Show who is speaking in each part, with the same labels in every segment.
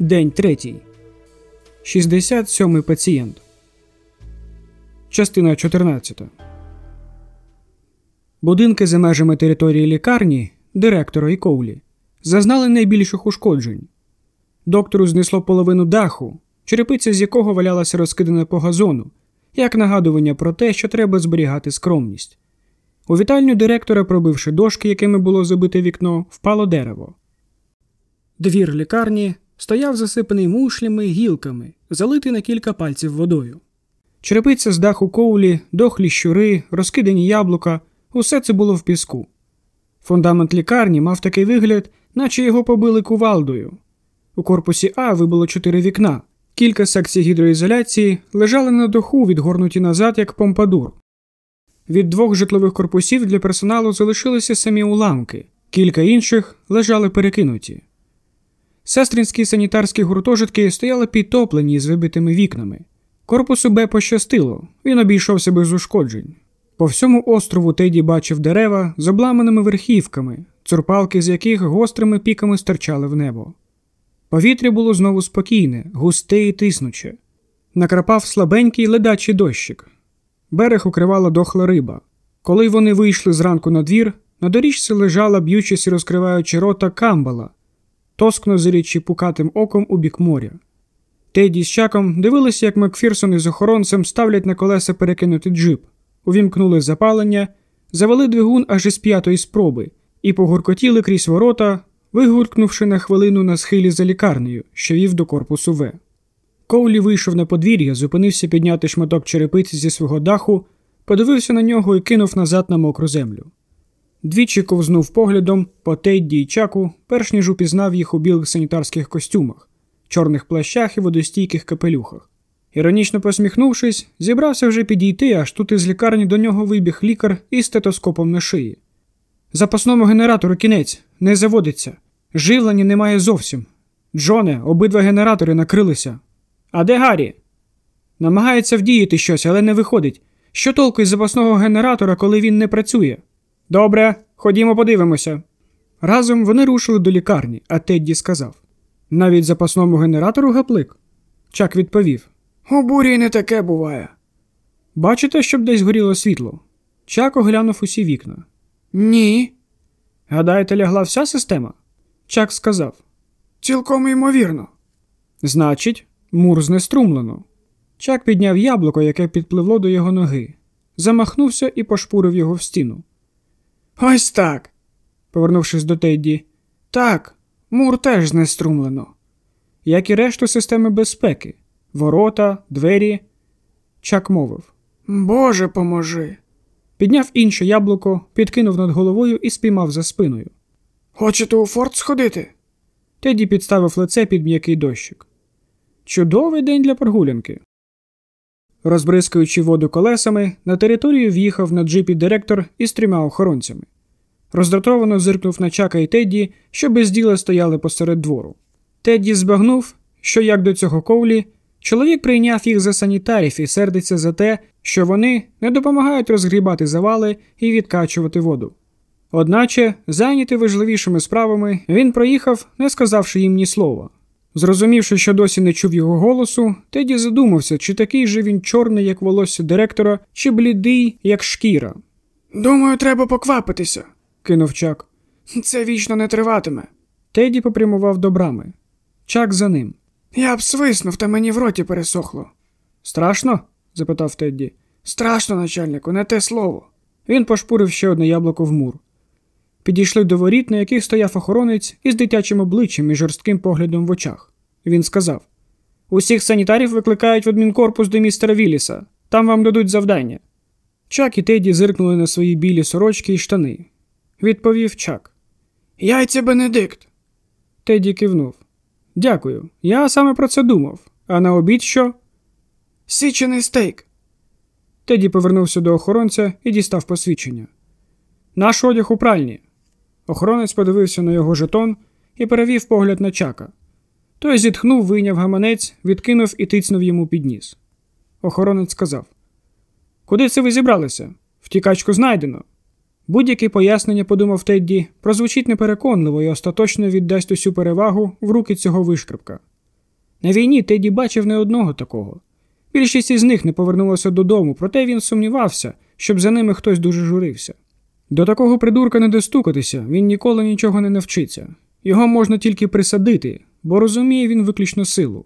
Speaker 1: День третій. 67 пацієнт. Частина 14. Будинки за межами території лікарні, директора і Коулі, зазнали найбільших ушкоджень. Доктору знесло половину даху, черепиця з якого валялася розкидана по газону, як нагадування про те, що треба зберігати скромність. У вітальню директора, пробивши дошки, якими було забите вікно, впало дерево. Двір лікарні стояв засипаний мушлями й гілками, залитий на кілька пальців водою. Черепиця з даху коулі, дохлі щури, розкидані яблука усе це було в піску. Фундамент лікарні мав такий вигляд, наче його побили кувалдою. У корпусі А вибило чотири вікна, кілька секцій гідроізоляції лежали на даху, відгорнуті назад, як помпадур. Від двох житлових корпусів для персоналу залишилися самі уламки, кілька інших лежали перекинуті. Сестринські санітарські гуртожитки стояли підтоплені з вибитими вікнами. Корпусу Б пощастило, він обійшовся без ушкоджень. По всьому острову Теді бачив дерева з обламаними верхівками, цурпалки з яких гострими піками стирчали в небо. Повітря було знову спокійне, густе і тиснуче. Накрапав слабенький ледачий дощик. Берег укривала дохла риба. Коли вони вийшли зранку на двір, на доріжці лежала, б'ючись і розкриваючи рота камбала, тоскно зирячи пукатим оком у бік моря. Теді з чаком дивилися, як Макфірсон із охоронцем ставлять на колеса перекинутий джип, увімкнули запалення, завели двигун аж із п'ятої спроби і погуркотіли крізь ворота, вигуркнувши на хвилину на схилі за лікарнею, що вів до корпусу В. Коулі вийшов на подвір'я, зупинився підняти шматок черепиці зі свого даху, подивився на нього і кинув назад на мокру землю. Двічі ковзнув поглядом по Тедді й чаку, перш ніж упізнав їх у білих санітарських костюмах, чорних плащах і водостійких капелюхах. Іронічно посміхнувшись, зібрався вже підійти, аж тут із лікарні до нього вибіг лікар із стетоскопом на шиї. Запасному генератору кінець, не заводиться. Живлення немає зовсім. Джоне, обидва генератори накрилися. А де Гаррі? Намагається вдіяти щось, але не виходить. Що толку із запасного генератора, коли він не працює? Добре, ходімо подивимося. Разом вони рушили до лікарні, а Тедді сказав навіть запасному генератору гаплик. Чак відповів У бурі не таке буває. Бачите, щоб десь горіло світло? Чак оглянув усі вікна. Ні. Гадаєте, лягла вся система? Чак сказав. Цілком ймовірно. Значить, мур знеструмлено. Чак підняв яблуко, яке підпливло до його ноги, замахнувся і пошпурив його в стіну. Ось так. повернувшись до Тедді. Так, мур теж знеструмлено. Як і решту системи безпеки, ворота, двері. Чак мовив Боже поможи. Підняв інше яблуко, підкинув над головою і спіймав за спиною. Хочете у форт сходити? Теді підставив лице під м'який дощик. Чудовий день для прогулянки. Розбризкуючи воду колесами, на територію в'їхав на джипі директор із трьома охоронцями. Роздратовано зиркнув на Чака і Тедді, що без діла стояли посеред двору. Тедді збагнув, що як до цього ковлі, чоловік прийняв їх за санітарів і сердиться за те, що вони не допомагають розгрібати завали і відкачувати воду. Одначе, зайнятий важливішими справами, він проїхав, не сказавши їм ні слова. Зрозумівши, що досі не чув його голосу, Теді задумався, чи такий же він чорний, як волосся директора, чи блідий, як шкіра. Думаю, треба поквапитися, кинув Чак. Це вічно не триватиме. Теді попрямував до брами. Чак за ним. Я б свиснув, та мені в роті пересохло. Страшно? запитав Тедді. Страшно, начальнику, не те слово. Він пошпурив ще одне яблуко в мур. Підійшли до воріт, на яких стояв охоронець із дитячим обличчям і жорстким поглядом в очах. Він сказав: Усіх санітарів викликають в адмінкорпус до містера Вілліса. Там вам дадуть завдання. Чак і Теді зиркнули на свої білі сорочки і штани. Відповів Чак. Яйця Бенедикт. Теді кивнув. Дякую. Я саме про це думав. А на обід що? Січений стейк. Теді повернувся до охоронця і дістав посвідчення. Наш одяг у пральні. Охоронець подивився на його жетон і перевів погляд на чака. Той зітхнув, вийняв гаманець, відкинув і тицнув йому під ніс. Охоронець сказав: Куди це ви зібралися? Втікачку знайдено. Будь-яке пояснення, подумав Тедді, прозвучить непереконливо і остаточно віддасть усю перевагу в руки цього вишкрипка. На війні Теді бачив не одного такого. Більшість із них не повернулася додому, проте він сумнівався, щоб за ними хтось дуже журився. До такого придурка не достукатися, він ніколи нічого не навчиться. Його можна тільки присадити, бо розуміє він виключно силу.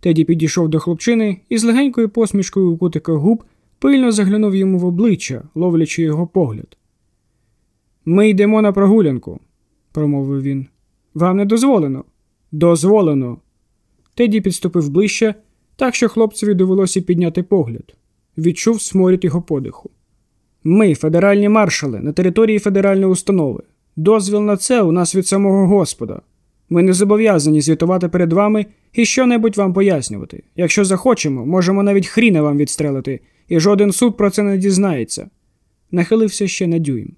Speaker 1: Теді підійшов до хлопчини і з легенькою посмішкою у кутиках губ пильно заглянув йому в обличчя, ловлячи його погляд. Ми йдемо на прогулянку, промовив він. Вам не дозволено? Дозволено. Теді підступив ближче, так що хлопцеві довелося підняти погляд. Відчув сморід його подиху. Ми, федеральні маршали, на території федеральної установи. Дозвіл на це у нас від самого Господа. Ми не зобов'язані звітувати перед вами і що-небудь вам пояснювати. Якщо захочемо, можемо навіть хріна вам відстрелити, і жоден суд про це не дізнається. Нахилився ще на дюйм.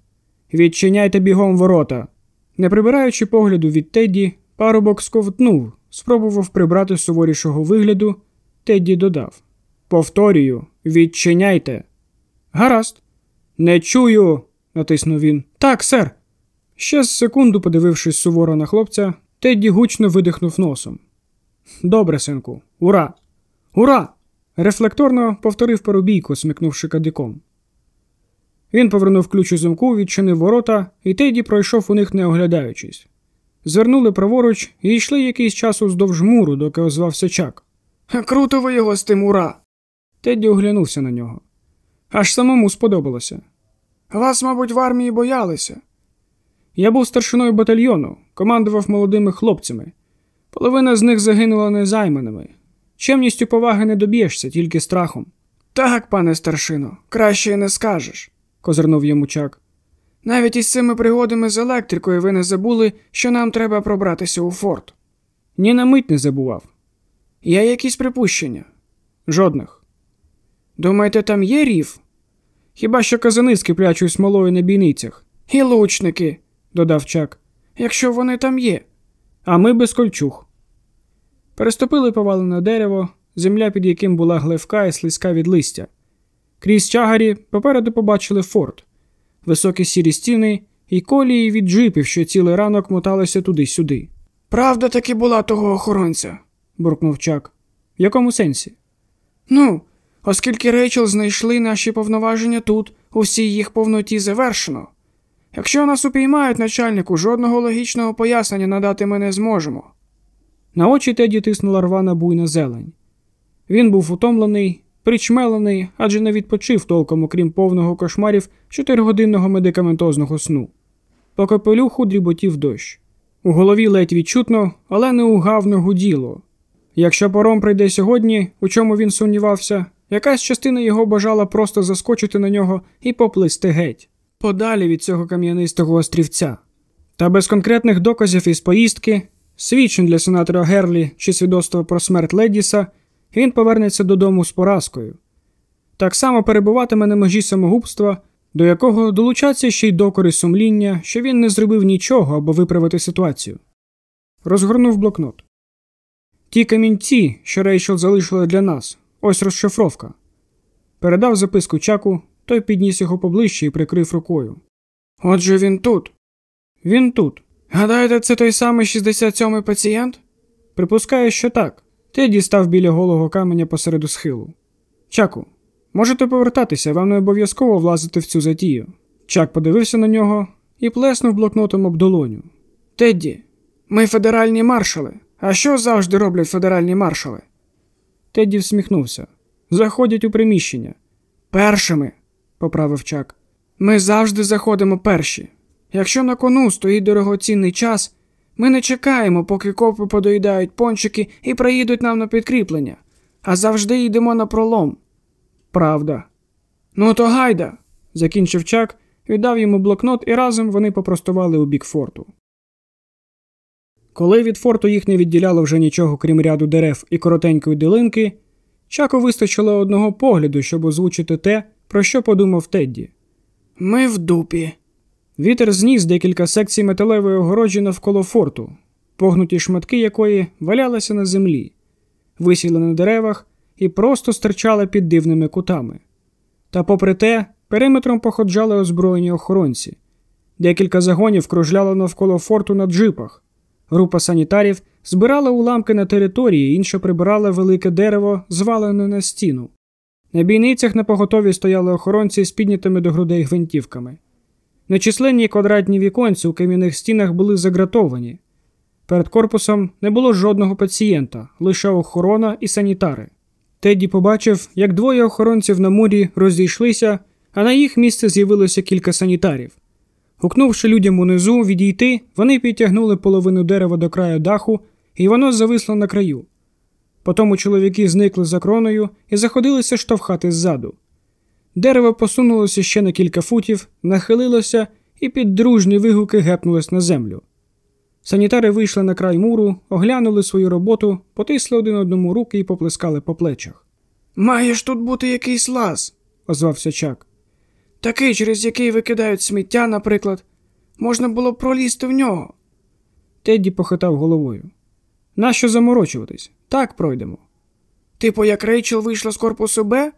Speaker 1: Відчиняйте бігом ворота. Не прибираючи погляду від Тедді, парубок сковтнув, спробував прибрати суворішого вигляду. Тедді додав Повторюю, відчиняйте. Гаразд. Не чую, натиснув він. Так, сер. Ще з секунду, подивившись суворо на хлопця, Тедді гучно видихнув носом. Добре, синку, ура! Ура! Рефлекторно повторив парубійку, смикнувши кадиком. Він повернув ключ у замку, відчинив ворота, і Теді пройшов у них, не оглядаючись. Звернули праворуч і йшли якийсь час уздовж муру, доки озвався чак. Круто ви його з тим ура! Тедді оглянувся на нього. Аж самому сподобалося. Вас, мабуть, в армії боялися. Я був старшиною батальйону, командував молодими хлопцями. Половина з них загинула незайманими. Чемністю поваги не доб'єшся, тільки страхом. Так, пане старшино, краще й не скажеш, козирнув йому чак. Навіть із цими пригодами з електрикою ви не забули, що нам треба пробратися у форт. Ні на мить не забував. Є якісь припущення? Жодних. Думаєте, там є рів? Хіба що казани з киплячою смолою на бійницях? І лучники, додав чак, якщо вони там є. А ми без кольчуг. Переступили повалене дерево, земля, під яким була глевка і слизька від листя. Крізь чагарі попереду побачили форт, високі сірі стіни і колії від джипів, що цілий ранок моталися туди-сюди. Правда таки була того охоронця, буркнув чак. В якому сенсі? Ну, оскільки Рейчел знайшли наші повноваження тут, у всій їх повноті завершено. Якщо нас упіймають начальнику, жодного логічного пояснення надати ми не зможемо. На очі Теді тиснула рвана буйна зелень. Він був утомлений, причмелений, адже не відпочив толком, окрім повного кошмарів чотиригодинного медикаментозного сну. По капелюху дріботів дощ. У голові ледь відчутно, але неугавно гуділо. Якщо пором прийде сьогодні, у чому він сумнівався, якась частина його бажала просто заскочити на нього і поплисти геть, подалі від цього кам'янистого острівця. Та без конкретних доказів із поїздки, свідчень для сенатора Герлі чи свідоцтва про смерть Ледіса, він повернеться додому з поразкою. Так само перебуватиме на межі самогубства, до якого долучаться ще й докори сумління, що він не зробив нічого, аби виправити ситуацію. Розгорнув блокнот. Ті камінці, що Рейчел залишила для нас, ось розшифровка. Передав записку чаку, той підніс його поближче і прикрив рукою. Отже, він тут. Він тут. Гадаєте, це той самий 67-й пацієнт? Припускаю, що так. Ти дістав біля голого каменя посереду схилу. Чаку, можете повертатися, вам не обов'язково влазити в цю затію. Чак подивився на нього і плеснув блокнотом об долоню. Тедді, ми федеральні маршали. А що завжди роблять федеральні маршали? Тедді всміхнувся. Заходять у приміщення. Першими, поправив Чак. Ми завжди заходимо перші. Якщо на кону стоїть дорогоцінний час, ми не чекаємо, поки копи подоїдають пончики і приїдуть нам на підкріплення, а завжди йдемо на пролом. Правда. Ну, то гайда, закінчив Чак, віддав йому блокнот, і разом вони попростували у бік форту. Коли від форту їх не відділяло вже нічого, крім ряду дерев і коротенької дилинки, Чаку вистачило одного погляду, щоб озвучити те, про що подумав Тедді. Ми в дупі. Вітер зніс декілька секцій металевої огороджі навколо форту, погнуті шматки якої валялися на землі, висіли на деревах і просто стирчали під дивними кутами. Та, попри те, периметром походжали озброєні охоронці. Декілька загонів кружляли навколо форту на джипах. Група санітарів збирала уламки на території, інша прибирала велике дерево, звалене на стіну. На бійницях на поготові стояли охоронці з піднятими до грудей гвинтівками. Нечисленні квадратні віконці у кам'яних стінах були загратовані. Перед корпусом не було жодного пацієнта, лише охорона і санітари. Тедді побачив, як двоє охоронців на морі розійшлися, а на їх місце з'явилося кілька санітарів. Гукнувши людям унизу відійти, вони підтягнули половину дерева до краю даху, і воно зависло на краю. Потому чоловіки зникли за кроною і заходилися штовхати ззаду. Дерево посунулося ще на кілька футів, нахилилося і під дружні вигуки гепнулось на землю. Санітари вийшли на край муру, оглянули свою роботу, потисли один одному руки і поплескали по плечах.
Speaker 2: Має ж тут бути якийсь лаз,
Speaker 1: озвався Чак.
Speaker 2: Такий, через який викидають сміття, наприклад, можна було б пролізти в нього.
Speaker 1: Тедді похитав головою. Нащо заморочуватись? Так пройдемо.
Speaker 2: Типу, як Рейчел вийшла з корпусу Б?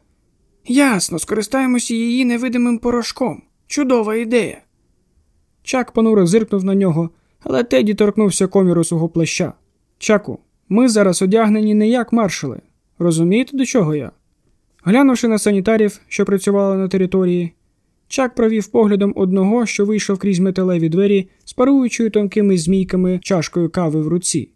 Speaker 2: Ясно, скористаємося її невидимим порошком. Чудова ідея.
Speaker 1: Чак понуро зиркнув на нього, але Теді торкнувся коміру свого плаща. Чаку, ми зараз одягнені не як маршали. Розумієте, до чого я? Глянувши на санітарів, що працювали на території, Чак провів поглядом одного, що вийшов крізь металеві двері, спаруючою тонкими змійками чашкою кави в руці.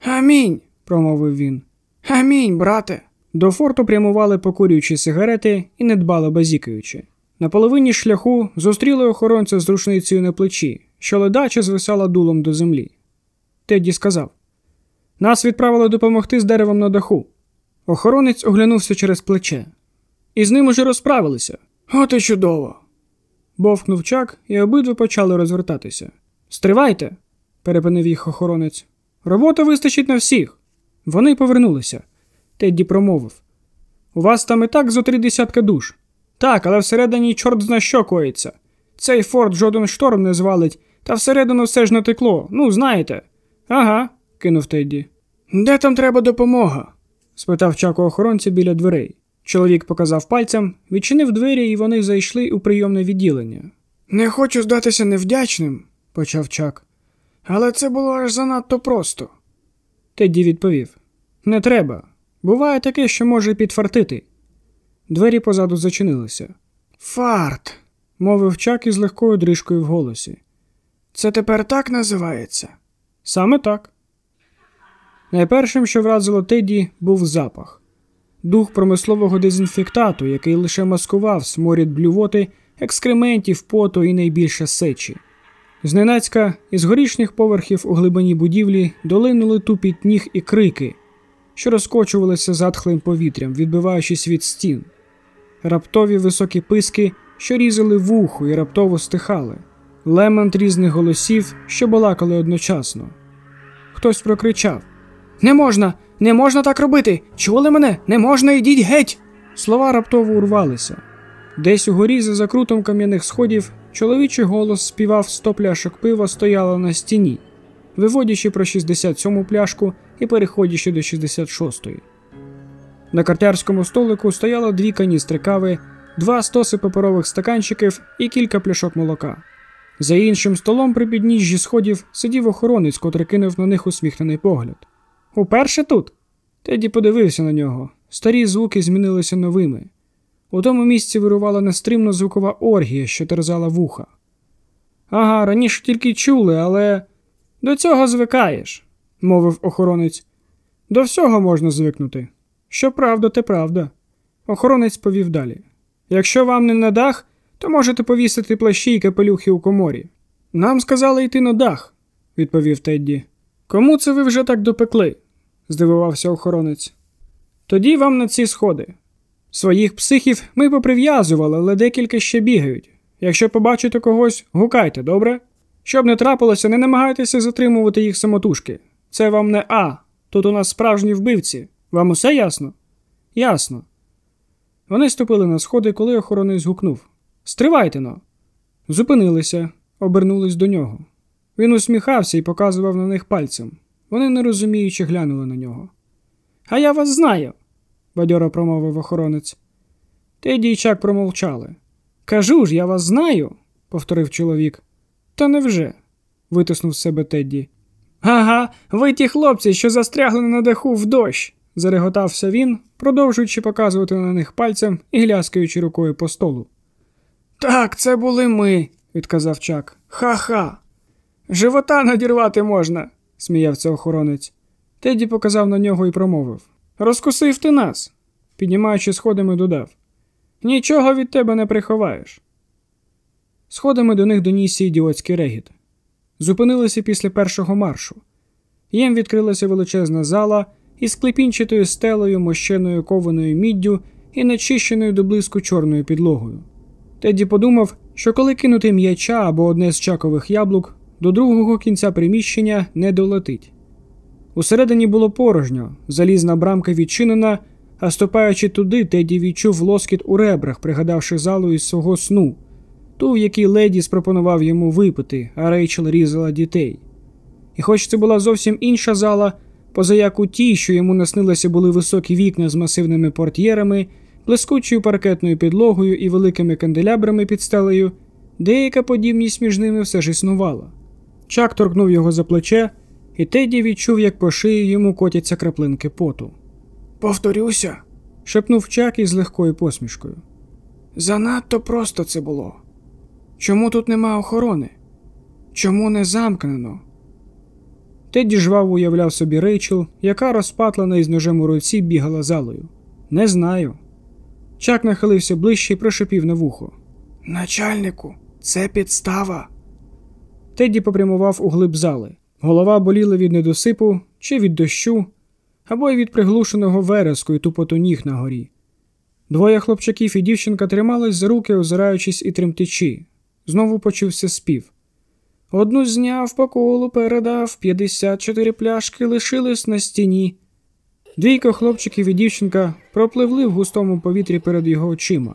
Speaker 2: Амінь,
Speaker 1: промовив він.
Speaker 2: Амінь, брате.
Speaker 1: До форту прямували покурюючи сигарети і недбало базікаючи. На половині шляху зустріли охоронця з рушницею на плечі, що ледаче звисала дулом до землі. Тедді сказав: Нас відправили допомогти з деревом на даху. Охоронець оглянувся через плече. І з ним уже розправилися.
Speaker 2: От і чудово.
Speaker 1: Бовкнув чак, і обидва почали розвертатися. Стривайте, перепинив їх охоронець. Робота вистачить на всіх. Вони повернулися. Тедді промовив. У вас там і так зо три десятка душ. Так, але всередині чорт зна що коїться. Цей форт жоден шторм не звалить, та всередину все ж натекло. Ну, знаєте. Ага, кинув Тедді.
Speaker 2: Де там треба допомога?
Speaker 1: спитав Чак у охоронця біля дверей. Чоловік показав пальцем, відчинив двері, і вони зайшли у прийомне відділення.
Speaker 2: Не хочу здатися невдячним, почав Чак. Але це було аж занадто просто.
Speaker 1: Тедді відповів: Не треба. Буває таке, що може підфартити. Двері позаду зачинилися.
Speaker 2: Фарт,
Speaker 1: мовив Чак із легкою дрижкою в голосі.
Speaker 2: Це тепер так називається?
Speaker 1: Саме так. Найпершим, що вразило Теді, був запах дух промислового дезінфектату, який лише маскував сморід блювоти, екскрементів, поту і найбільше сечі. Зненацька із горішніх поверхів у глибині будівлі долинули тупіт ніг і крики, що розкочувалися затхлим повітрям, відбиваючись від стін, раптові високі писки, що різали вухо і раптово стихали, лемент різних голосів, що балакали одночасно. Хтось прокричав
Speaker 2: Не можна, не можна так робити! Чули мене? Не можна, йдіть геть!
Speaker 1: Слова раптово урвалися. Десь угорі за закрутом кам'яних сходів чоловічий голос співав сто пляшок пива стояло на стіні, виводячи про 67-му пляшку і переходячи до 66-ї. На картярському столику стояло дві каністри кави, два стоси паперових стаканчиків і кілька пляшок молока. За іншим столом при підніжжі сходів сидів охоронець, котрий кинув на них усміхнений погляд. Уперше тут. Теді подивився на нього. Старі звуки змінилися новими. У тому місці вирувала нестримно звукова оргія, що терзала вуха. Ага, раніше тільки чули, але до цього звикаєш, мовив охоронець. До всього можна звикнути. Що правда, те правда. Охоронець повів далі. Якщо вам не на дах, то можете повісити плащі й капелюхи у коморі. Нам сказали йти на дах, відповів Тедді. Кому це ви вже так допекли? здивувався охоронець. Тоді вам на ці сходи. Своїх психів ми поприв'язували, але декілька ще бігають. Якщо побачите когось, гукайте, добре? Щоб не трапилося, не намагайтеся затримувати їх самотужки. Це вам не А. Тут у нас справжні вбивці. Вам усе ясно? Ясно. Вони ступили на сходи, коли охоронець гукнув Стривайте но. Зупинилися, обернулись до нього. Він усміхався і показував на них пальцем. Вони нерозуміючи глянули на нього. А я вас знаю, бадьоро промовив охоронець. Теді і Чак промовчали. Кажу ж, я вас знаю, повторив чоловік. Та невже? витиснув з себе Тедді. Ага, ви ті хлопці, що застрягли на даху в дощ, зареготався він, продовжуючи показувати на них пальцем і гляскаючи рукою по столу.
Speaker 2: Так, це були ми, відказав Чак. Ха-ха. Живота надірвати можна, сміявся охоронець.
Speaker 1: Теді показав на нього і промовив Розкусив ти нас, піднімаючи сходами, додав. Нічого від тебе не приховаєш. Сходами до них донісся ідіотський регіт. Зупинилися після першого маршу. Їм відкрилася величезна зала із клепінчатою стелею, мощеною кованою міддю і начищеною до блиску чорною підлогою. Теді подумав, що коли кинути м'яча або одне з чакових яблук, до другого кінця приміщення не долетить. Усередині було порожньо, залізна брамка відчинена, а ступаючи туди, Теді відчув лоскіт у ребрах, пригадавши залу із свого сну, ту, в якій леді спропонував йому випити, а Рейчел різала дітей. І хоч це була зовсім інша зала, поза як у тій, що йому наснилося, були високі вікна з масивними портьєрами, блискучою паркетною підлогою і великими канделябрами під стелею, деяка подібність між ними все ж існувала. Чак торкнув його за плече, і Теді відчув, як по шиї йому котяться краплинки поту.
Speaker 2: Повторюся,
Speaker 1: шепнув Чак із легкою посмішкою.
Speaker 2: Занадто просто це було. Чому тут нема охорони? Чому не замкнено?
Speaker 1: Тедді жваво уявляв собі Рейчел, яка розпатлена із ножем у руці бігала залою. Не знаю. Чак нахилився ближче і прошепів на вухо.
Speaker 2: Начальнику, це підстава.
Speaker 1: Тедді попрямував у глиб зали. Голова боліла від недосипу чи від дощу, або й від приглушеного вереску і тупоту ніг на горі. Двоє хлопчаків і дівчинка тримались за руки, озираючись і тремтячи. Знову почувся спів. Одну зняв по колу, передав 54 пляшки, лишились на стіні. Двійко хлопчиків і дівчинка пропливли в густому повітрі перед його очима.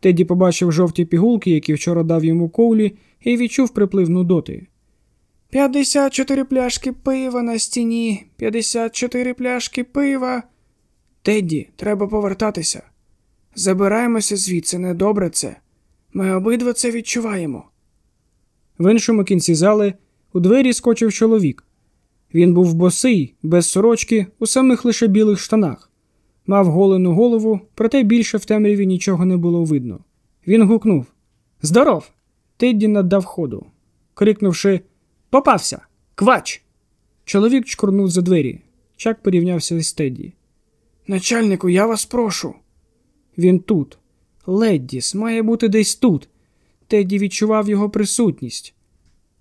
Speaker 1: Теді побачив жовті пігулки, які вчора дав йому коулі, і відчув припливну
Speaker 2: доти. 54 пляшки пива на стіні, 54 пляшки пива. Тедді, треба повертатися. Забираємося звідси, недобре це. Ми обидва це відчуваємо.
Speaker 1: В іншому кінці зали у двері скочив чоловік. Він був босий, без сорочки, у самих лише білих штанах. Мав голену голову, проте більше в темряві нічого не було видно. Він гукнув Здоров! Тедді наддав ходу. Крикнувши Попався! Квач! Чоловік чкурнув за двері. Чак порівнявся з Тедді.
Speaker 2: Начальнику, я вас прошу.
Speaker 1: Він тут. Леддіс має бути десь тут. Тедді відчував його присутність.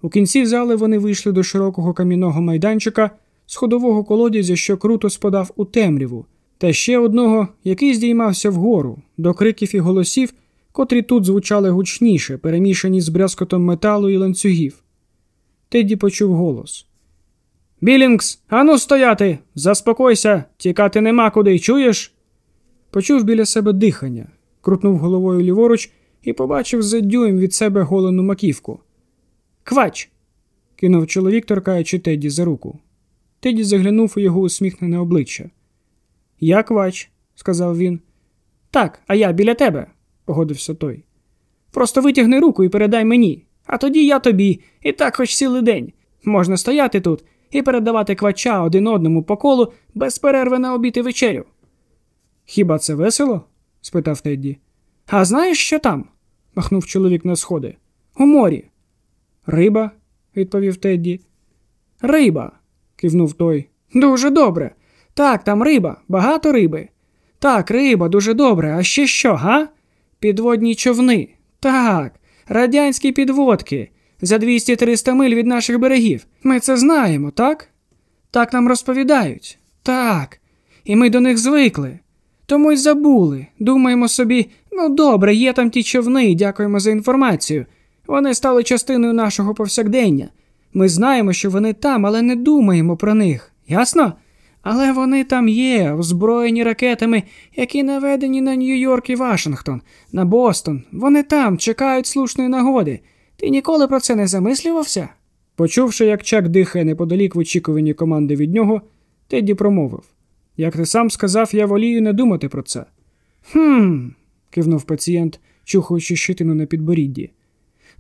Speaker 1: У кінці зали вони вийшли до широкого камінного майданчика з ходового колодязя, що круто спадав у темряву, та ще одного, який здіймався вгору, до криків і голосів, котрі тут звучали гучніше, перемішані з брязкотом металу і ланцюгів. Тедді почув голос. Білінгс, ану стояти! Заспокойся, тікати нема куди, чуєш? Почув біля себе дихання, крутнув головою ліворуч і побачив за дюйм від себе голену маківку. Квач. кинув чоловік, торкаючи Тедді за руку. Тедді заглянув у його усміхнене обличчя. Я квач, сказав він. Так, а я біля тебе, погодився той. Просто витягни руку і передай мені, а тоді я тобі, і так хоч цілий день. Можна стояти тут і передавати квача один одному по колу без перерви на обід і вечерю. Хіба це весело? спитав Тедді. А знаєш, що там? махнув чоловік на сходи. У морі. Риба, відповів Тедді. Риба, кивнув той. Дуже добре. Так, там риба, багато риби. Так, риба, дуже добре. А ще що, га? Підводні човни. Так, радянські підводки. За 200-300 миль від наших берегів. Ми це знаємо, так? Так нам розповідають. Так. І ми до них звикли. Тому й забули. Думаємо собі, ну добре, є там ті човни, дякуємо за інформацію. Вони стали частиною нашого повсякдення. Ми знаємо, що вони там, але не думаємо про них. Ясно? Але вони там є, озброєні ракетами, які наведені на Нью-Йорк і Вашингтон, на Бостон. Вони там чекають слушної нагоди. Ти ніколи про це не замислювався? Почувши, як Чак дихає неподалік в очікуванні команди від нього, Тедді промовив Як ти сам сказав, я волію не думати про це. Хм, кивнув пацієнт, чухаючи щитину на підборідді.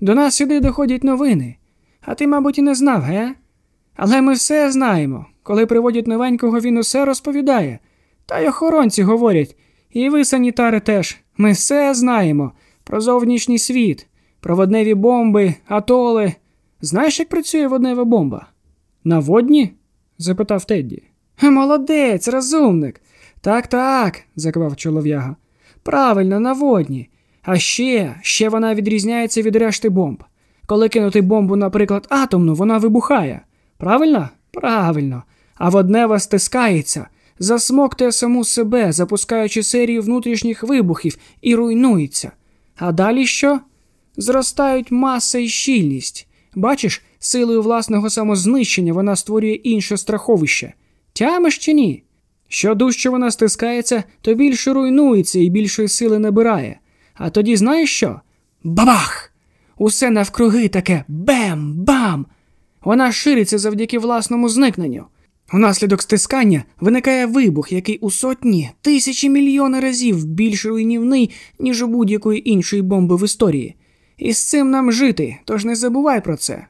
Speaker 1: До нас сюди доходять новини. А ти, мабуть, і не знав, ге?
Speaker 2: Але ми все знаємо. Коли приводять новенького, він усе розповідає. Та й охоронці говорять, і ви, санітари, теж. Ми все знаємо про зовнішній світ, про водневі бомби, атоли. Знаєш, як працює воднева бомба?
Speaker 1: На водні? запитав Тедді.
Speaker 2: Молодець, розумник. Так, так, закивав чолов'яга. Правильно, на водні. А ще, ще вона відрізняється від решти бомб. Коли кинути бомбу, наприклад, атомну, вона вибухає. Правильно? Правильно. А воднева стискається, засмоктує саму себе, запускаючи серію внутрішніх вибухів і руйнується. А далі що? Зростають маса і щільність. Бачиш, силою власного самознищення вона створює інше страховище. Тямиш чи ні? Що дужче вона стискається, то більше руйнується і більшої сили набирає. А тоді знаєш що? Бабах! Усе навкруги таке бем-бам! Вона шириться завдяки власному зникненню. Унаслідок стискання виникає вибух, який у сотні, тисячі мільйони разів більш руйнівний, ніж у будь-якої іншої бомби в історії. І з цим нам жити, тож не забувай про це.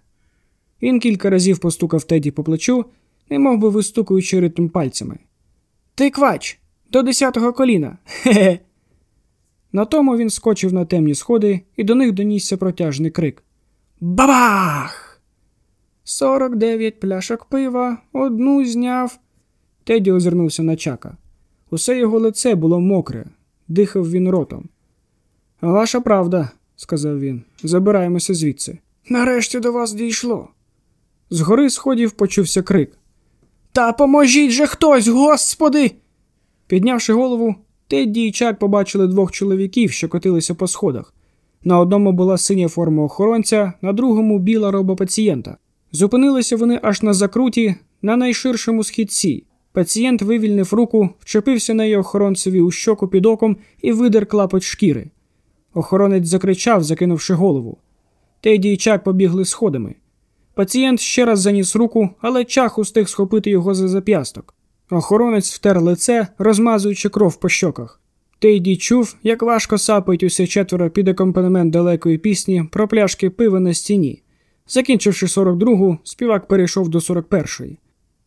Speaker 1: Він кілька разів постукав Теді по плечу, немов би вистукуючи ритм пальцями.
Speaker 2: Ти квач, до десятого коліна. Хе-хе.
Speaker 1: На тому він скочив на темні сходи, і до них донісся протяжний крик.
Speaker 2: Бабах! Сорок дев'ять пляшок пива, одну зняв.
Speaker 1: Теді озирнувся на чака. Усе його лице було мокре, дихав він ротом. Ваша правда, сказав він. Забираємося звідси.
Speaker 2: Нарешті до вас дійшло.
Speaker 1: Згори сходів почувся крик.
Speaker 2: Та поможіть же хтось, господи.
Speaker 1: Піднявши голову, Тедді і Чак побачили двох чоловіків, що котилися по сходах. На одному була синя форма охоронця, на другому біла роба пацієнта. Зупинилися вони аж на закруті, на найширшому східці. Пацієнт вивільнив руку, вчепився неї охоронцеві у щоку під оком і видер клапоть шкіри. Охоронець закричав, закинувши голову. Теді і Чак побігли сходами. Пацієнт ще раз заніс руку, але чах устиг схопити його за зап'ясток. Охоронець втер лице, розмазуючи кров по щоках. Тейді чув, як важко сапають усе четверо під акомпанемент далекої пісні про пляшки пива на стіні. Закінчивши 42-гу, співак перейшов до 41-ї.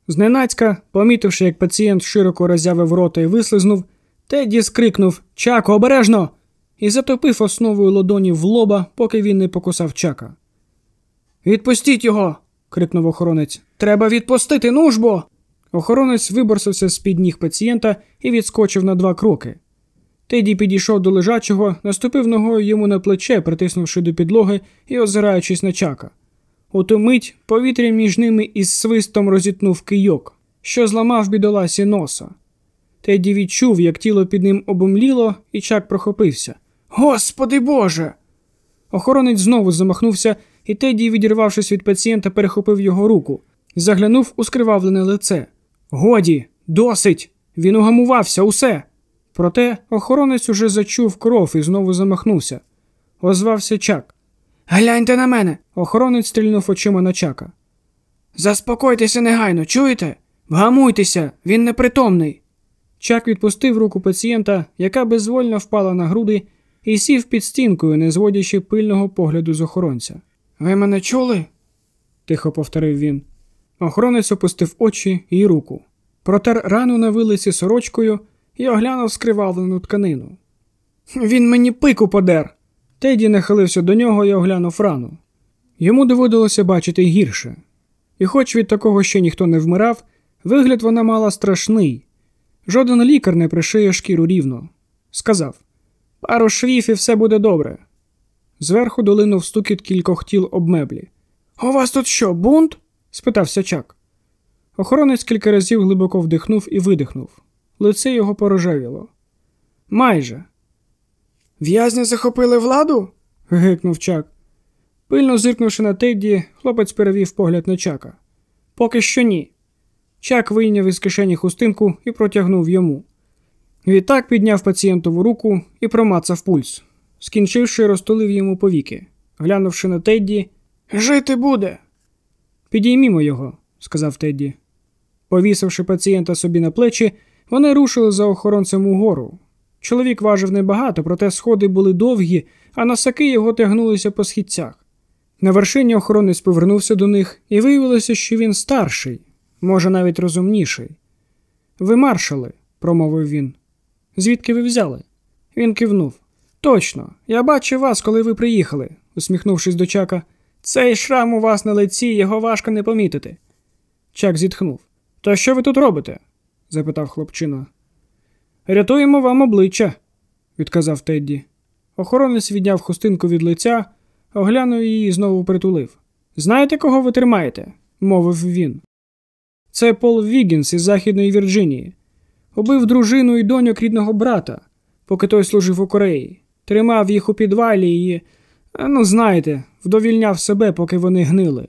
Speaker 1: Зненацька, помітивши, як пацієнт широко роззявив рота і вислизнув, Тедді скрикнув Чако, обережно! і затопив основою лодоні в лоба, поки він не покусав чака.
Speaker 2: Відпустіть його. крикнув охоронець. Треба відпустити нужбо.
Speaker 1: Охоронець виборсився з під ніг пацієнта і відскочив на два кроки. Теді підійшов до лежачого, наступив ногою йому на плече, притиснувши до підлоги і озираючись на чака. У ту мить повітря між ними із свистом розітнув кийок, що зламав бідоласі носа. Теді відчув, як тіло під ним обомліло, і чак прохопився.
Speaker 2: Господи Боже!
Speaker 1: Охоронець знову замахнувся, і Теді, відірвавшись від пацієнта, перехопив його руку, заглянув у скривавлене лице. Годі, досить! Він угамувався, усе. Проте охоронець уже зачув кров і знову замахнувся. Озвався чак.
Speaker 2: Гляньте на мене.
Speaker 1: Охоронець стрільнув очима на чака.
Speaker 2: Заспокойтеся негайно, чуєте? Вгамуйтеся, він непритомний.
Speaker 1: Чак відпустив руку пацієнта, яка безвольно впала на груди, і сів під стінкою, не зводячи пильного погляду з охоронця.
Speaker 2: Ви мене чули?
Speaker 1: тихо повторив він. Охоронець опустив очі і руку, протер рану на вилиці сорочкою і оглянув скривавлену тканину.
Speaker 2: Він мені пику подер.
Speaker 1: Теді нахилився до нього і оглянув рану. Йому доводилося бачити гірше. І, хоч від такого ще ніхто не вмирав, вигляд вона мала страшний. Жоден лікар не пришиє шкіру рівно. Сказав Пару швів і все буде добре. Зверху долинув стукіт кількох тіл об меблі.
Speaker 2: У вас тут що, бунт?
Speaker 1: спитався чак. Охоронець кілька разів глибоко вдихнув і видихнув. Лице його порожевіло. Майже.
Speaker 2: В'язні захопили владу?
Speaker 1: гикнув чак. Пильно зиркнувши на Тедді, хлопець перевів погляд на чака. Поки що ні. Чак вийняв із кишені хустинку і протягнув йому. Відтак підняв пацієнтову руку і промацав пульс. Скінчивши, розтулив йому повіки. Глянувши на Тедді,
Speaker 2: Жити буде.
Speaker 1: Підіймімо його, сказав Тедді. Повісивши пацієнта собі на плечі, вони рушили за охоронцем угору. Чоловік важив небагато, проте сходи були довгі, а носаки його тягнулися по східцях. На вершині охоронець повернувся до них, і виявилося, що він старший, може навіть розумніший. Ви маршали, промовив він. Звідки ви взяли? Він кивнув. Точно, я бачив вас, коли ви приїхали, усміхнувшись до Чака. Цей шрам у вас на лиці, його важко не помітити. Чак зітхнув. То що ви тут робите? запитав хлопчина. Рятуємо вам обличчя, відказав Тедді. Охоронець відняв хустинку від лиця, оглянув її і знову притулив. Знаєте, кого ви тримаєте? мовив він. Це Пол Вігінс із Західної Вірджинії. Убив дружину і доньок рідного брата, поки той служив у Кореї. Тримав їх у підвалі і, ну, знаєте, вдовільняв себе, поки вони гнили.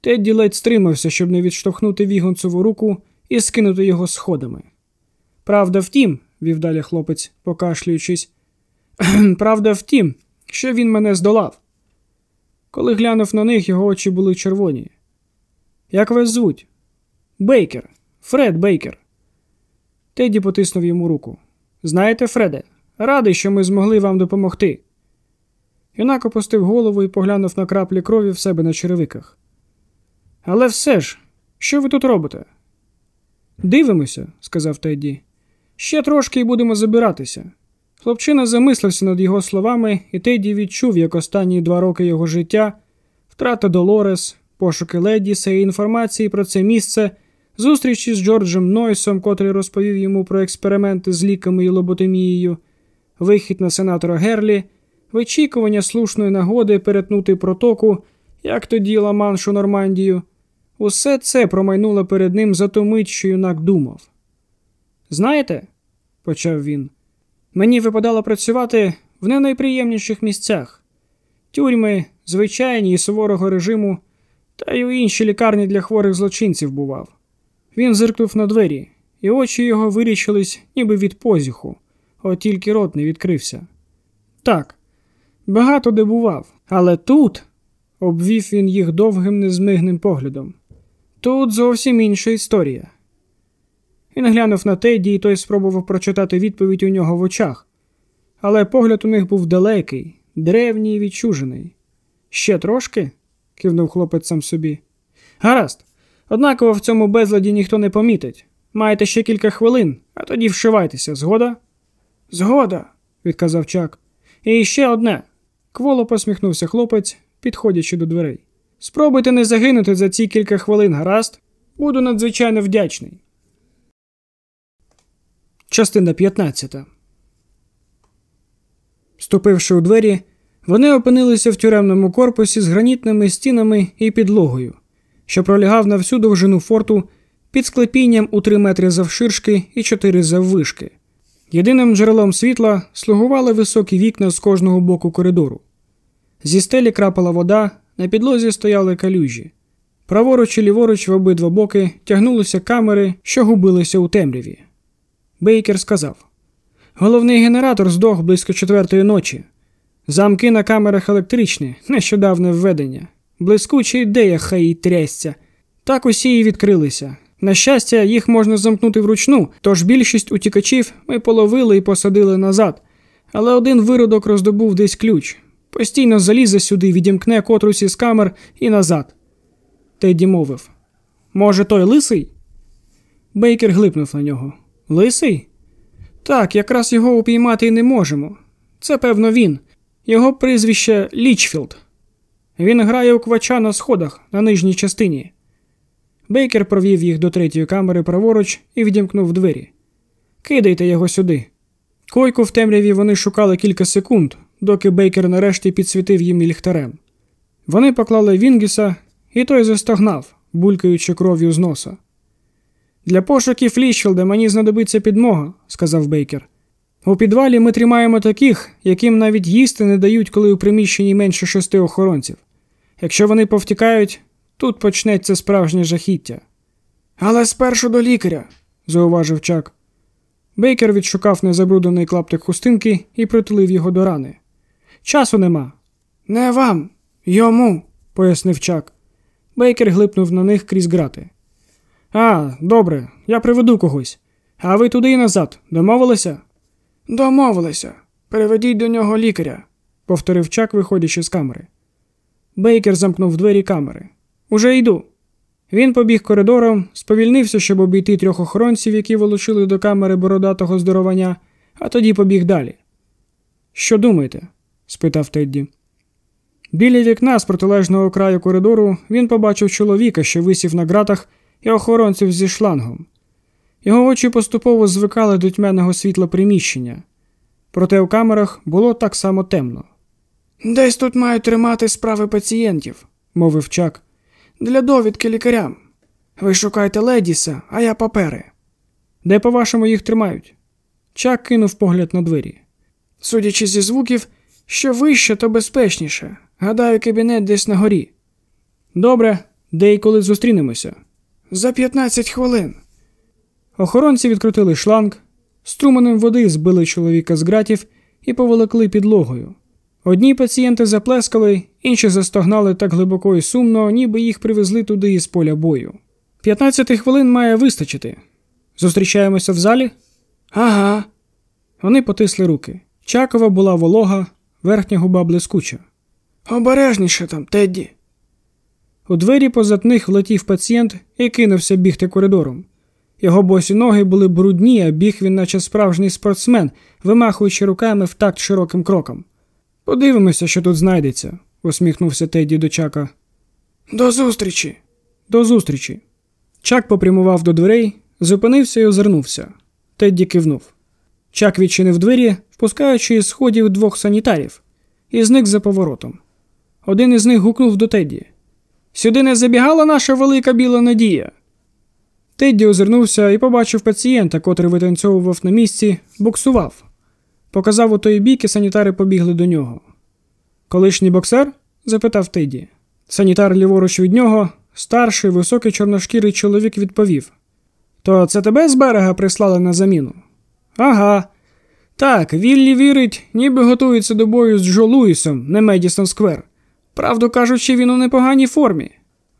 Speaker 1: Тедді ледь стримався, щоб не відштовхнути Вігонцеву руку і скинути його сходами. Правда, втім, вів далі хлопець, покашлюючись, правда, втім, що він мене здолав. Коли глянув на них, його очі були червоні. Як вас звуть? Бейкер, Фред Бейкер. Теді потиснув йому руку. Знаєте, Фреде, радий, що ми змогли вам допомогти. Юнак опустив голову і поглянув на краплі крові в себе на черевиках. Але все ж, що ви тут робите? Дивимося, сказав Тедді. Ще трошки і будемо забиратися. Хлопчина замислився над його словами, і Тедді відчув, як останні два роки його життя, втрата Долорес, пошуки Ледіса і інформації про це місце, зустрічі з Джорджем Нойсом, котрий розповів йому про експерименти з ліками і лоботомією, вихід на сенатора Герлі, вичікування слушної нагоди перетнути протоку, як тоді Ла-Маншу Нормандію. Усе це промайнуло перед ним за ту мить, що юнак думав. Знаєте, почав він, мені випадало працювати в не найприємніших місцях тюрьми, звичайні і суворого режиму, та й у іншій лікарні для хворих злочинців бував. Він зиркнув на двері, і очі його вирічились, ніби від позіху, от тільки рот не відкрився. Так, багато де бував, але тут, обвів він їх довгим незмигним поглядом. Тут зовсім інша історія. Він глянув на Теді, і той спробував прочитати відповідь у нього в очах, але погляд у них був далекий, древній і відчужений. Ще трошки? кивнув хлопець сам собі. Гаразд. Однаково в цьому безладі ніхто не помітить. Маєте ще кілька хвилин, а тоді вшивайтеся, згода? Згода, відказав Чак. І ще одне. Кволо посміхнувся хлопець, підходячи до дверей. Спробуйте не загинути за ці кілька хвилин, гаразд? Буду надзвичайно вдячний. Частина 15 Ступивши у двері, вони опинилися в тюремному корпусі з гранітними стінами і підлогою, що пролягав на всю довжину форту під склепінням у 3 метри завширшки і 4 заввишки. Єдиним джерелом світла слугували високі вікна з кожного боку коридору. Зі стелі крапала вода, на підлозі стояли калюжі. Праворуч і ліворуч в обидва боки тягнулися камери, що губилися у темряві. Бейкер сказав: Головний генератор здох близько четвертої ночі. Замки на камерах електричні, нещодавне введення. Блискуча ідея, хай і трясця. Так усі і відкрилися. На щастя, їх можна замкнути вручну, тож більшість утікачів ми половили і посадили назад. Але один виродок роздобув десь ключ. Постійно залізе сюди, відімкне котрусь із камер і назад. Тедді мовив. Може, той лисий? Бейкер глипнув на нього. Лисий? Так, якраз його упіймати й не можемо. Це, певно, він. Його прізвище Лічфілд. Він грає у квача на сходах на нижній частині. Бейкер провів їх до третьої камери праворуч і відімкнув двері. Кидайте його сюди. Койку в темряві вони шукали кілька секунд, доки Бейкер нарешті підсвітив їм ліхтарем. Вони поклали Вінгіса, і той застогнав, булькаючи кров'ю з носа. Для пошуків Лічфілда мені знадобиться підмога, сказав Бейкер. У підвалі ми тримаємо таких, яким навіть їсти не дають, коли у приміщенні менше шести охоронців. Якщо вони повтікають, тут почнеться справжнє жахіття. Але спершу до лікаря, зауважив Чак. Бейкер відшукав незабруднений клаптик хустинки і притулив його до рани. Часу нема. Не вам, йому, пояснив Чак. Бейкер глипнув на них крізь грати. А, добре, я приведу когось. А ви туди і назад, домовилися? Домовилися. Переведіть до нього лікаря, повторив Чак, виходячи з камери. Бейкер замкнув двері камери. Уже йду. Він побіг коридором, сповільнився, щоб обійти трьох охоронців, які волочили до камери бородатого здоровання, а тоді побіг далі. Що думаєте? спитав Тедді. Біля вікна з протилежного краю коридору він побачив чоловіка, що висів на ґратах, і охоронців зі шлангом. Його очі поступово звикали до тьмяного світла приміщення, проте у камерах було так само темно.
Speaker 2: Десь тут мають тримати справи пацієнтів,
Speaker 1: мовив Чак.
Speaker 2: Для довідки лікарям. Ви шукаєте Ледіса, а я папери.
Speaker 1: Де, по-вашому, їх тримають? Чак кинув погляд на двері.
Speaker 2: Судячи зі звуків, що вище, то безпечніше. Гадаю, кабінет десь на горі.
Speaker 1: Добре, де і коли зустрінемося?
Speaker 2: За 15 хвилин.
Speaker 1: Охоронці відкрутили шланг, струменем води збили чоловіка з ґратів і поволокли підлогою. Одні пацієнти заплескали, інші застогнали так глибоко і сумно, ніби їх привезли туди із поля бою. П'ятнадцяти хвилин має вистачити. Зустрічаємося в залі?
Speaker 2: Ага.
Speaker 1: Вони потисли руки. Чакова була волога, верхня губа блискуча.
Speaker 2: Обережніше там, Тедді.
Speaker 1: У двері позад них влетів пацієнт і кинувся бігти коридором. Його босі ноги були брудні, а біг він, наче справжній спортсмен, вимахуючи руками в такт широким кроком. Подивимося, що тут знайдеться, усміхнувся Тедді до Чака.
Speaker 2: До зустрічі.
Speaker 1: До зустрічі. Чак попрямував до дверей, зупинився і озирнувся. Тедді кивнув. Чак відчинив двері, впускаючи із сходів двох санітарів, і зник за поворотом. Один із них гукнув до Тедді. Сюди не забігала наша велика біла надія. Тедді озирнувся і побачив пацієнта, котрий витанцьовував на місці, боксував. Показав у той бік, і санітари побігли до нього. Колишній боксер? запитав Теді. Санітар ліворуч від нього, старший, високий чорношкірий чоловік відповів: То це тебе з берега прислали на заміну? Ага. Так, Віллі вірить, ніби готується до бою з Джо Луїсом на Медісон Сквер. Правду кажучи, він у непоганій формі.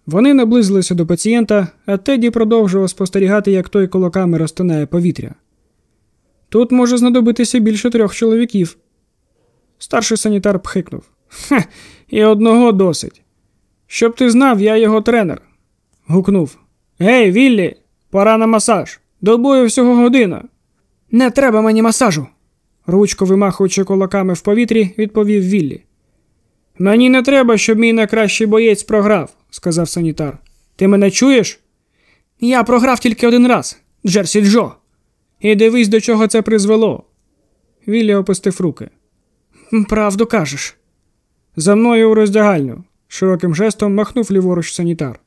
Speaker 1: Вони наблизилися до пацієнта, а Теді продовжував спостерігати, як той колоками розтинає повітря. Тут може знадобитися більше трьох чоловіків. Старший санітар пхикнув. Хе, і одного досить. Щоб ти знав, я його тренер. Гукнув. Гей, Віллі, пора на масаж. До бою всього година.
Speaker 2: Не треба мені масажу.
Speaker 1: Ручко вимахуючи кулаками в повітрі, відповів Віллі. Мені не треба, щоб мій найкращий боєць програв, сказав санітар. Ти мене чуєш? Я програв тільки один раз, Джерсі Джо. І дивись, до чого це призвело. Віллі опустив руки. Правду кажеш. За мною у роздягальню, широким жестом махнув ліворуч санітар.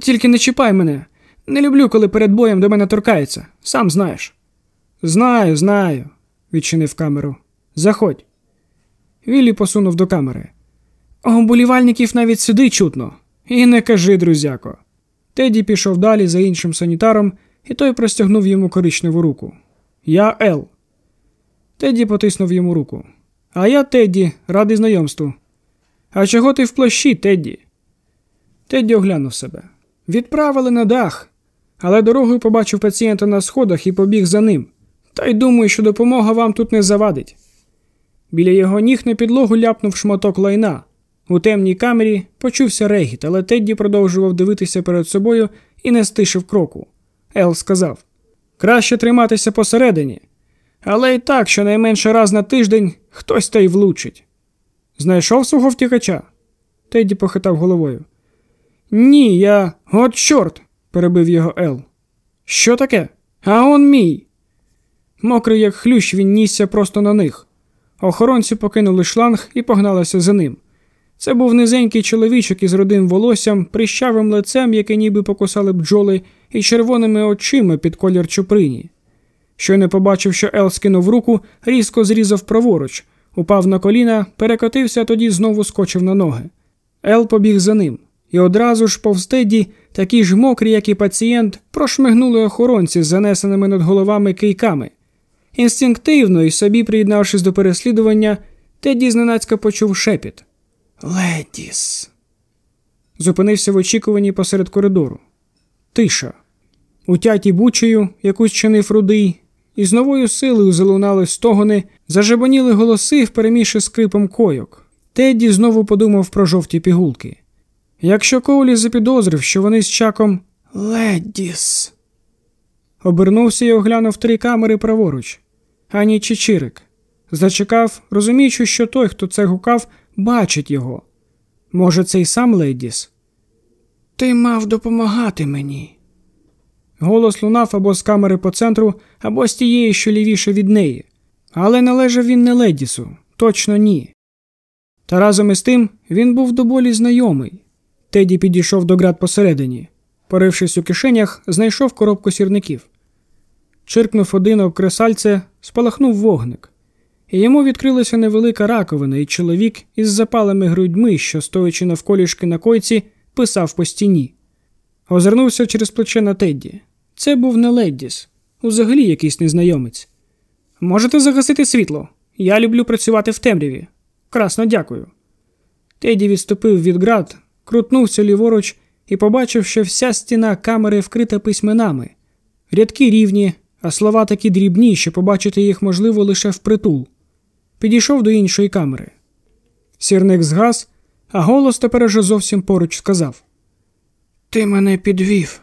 Speaker 1: Тільки не чіпай мене. Не люблю, коли перед боєм до мене торкається, сам знаєш. Знаю, знаю, відчинив камеру. Заходь. Віллі посунув до камери. У болівальників навіть сюди чутно. І не кажи, друзяко. Теді пішов далі за іншим санітаром, і той простягнув йому коричневу руку. Я Ел. Теді потиснув йому руку. А я Тедді, радий знайомству. А чого ти в плащі, Тедді? Тедді оглянув себе. Відправили на дах, але дорогою побачив пацієнта на сходах і побіг за ним. Та й думаю, що допомога вам тут не завадить. Біля його ніг на підлогу ляпнув шматок лайна. У темній камері почувся регіт, але Тедді продовжував дивитися перед собою і не стишив кроку. Ел сказав: Краще триматися посередині, але й так, щонайменше раз на тиждень хтось та й влучить. Знайшов свого втікача? Тедді похитав головою. Ні, я. От чорт, перебив його Ел. Що таке? А он мій. Мокрий, як хлющ, він нісся просто на них. Охоронці покинули шланг і погналися за ним. Це був низенький чоловічок із родим волоссям, прищавим лицем, яке ніби покусали бджоли, і червоними очима під колір чуприні. Щойно побачив, що Ел скинув руку, різко зрізав праворуч, упав на коліна, перекотився, тоді знову скочив на ноги. Ел побіг за ним, і одразу ж повстеді, такі ж мокрі, як і пацієнт, прошмигнули охоронці з занесеними над головами кийками. Інстинктивно і собі приєднавшись до переслідування, Теді зненацька почув шепіт. Ледіс. Зупинився в очікуванні посеред коридору. Тиша. Утяті бучею, яку чинив рудий, і з новою силою залунали стогони, зажебоніли голоси впереміші скрипом койок. Тедді знову подумав про жовті пігулки. Якщо Коулі запідозрив, що вони з чаком
Speaker 2: Леддіс.
Speaker 1: обернувся і оглянув три камери праворуч, ані Чичирик. Зачекав, розуміючи, що той, хто це гукав, бачить його. Може, це й сам Леддіс?
Speaker 2: Ти мав допомагати мені.
Speaker 1: Голос лунав або з камери по центру, або з тієї, що лівіше від неї. Але належав він не Леддісу, точно ні. Та разом із тим він був до болі знайомий. Теді підійшов до град посередині. Порившись у кишенях, знайшов коробку сірників. Чиркнув один об кресальце, спалахнув вогник. І йому відкрилася невелика раковина, і чоловік із запалими грудьми, що, стоячи навколішки на койці, писав по стіні. Озирнувся через плече на Тедді. Це був не Леддіс, узагалі якийсь незнайомець. Можете загасити світло. Я люблю працювати в темряві. Красно дякую. Теді відступив від град, крутнувся ліворуч і побачив, що вся стіна камери вкрита письменами. Рядки рівні, а слова такі дрібні, що побачити їх можливо лише впритул. Підійшов до іншої камери. Сірник згас, а голос тепер уже зовсім поруч сказав:
Speaker 2: Ти мене підвів.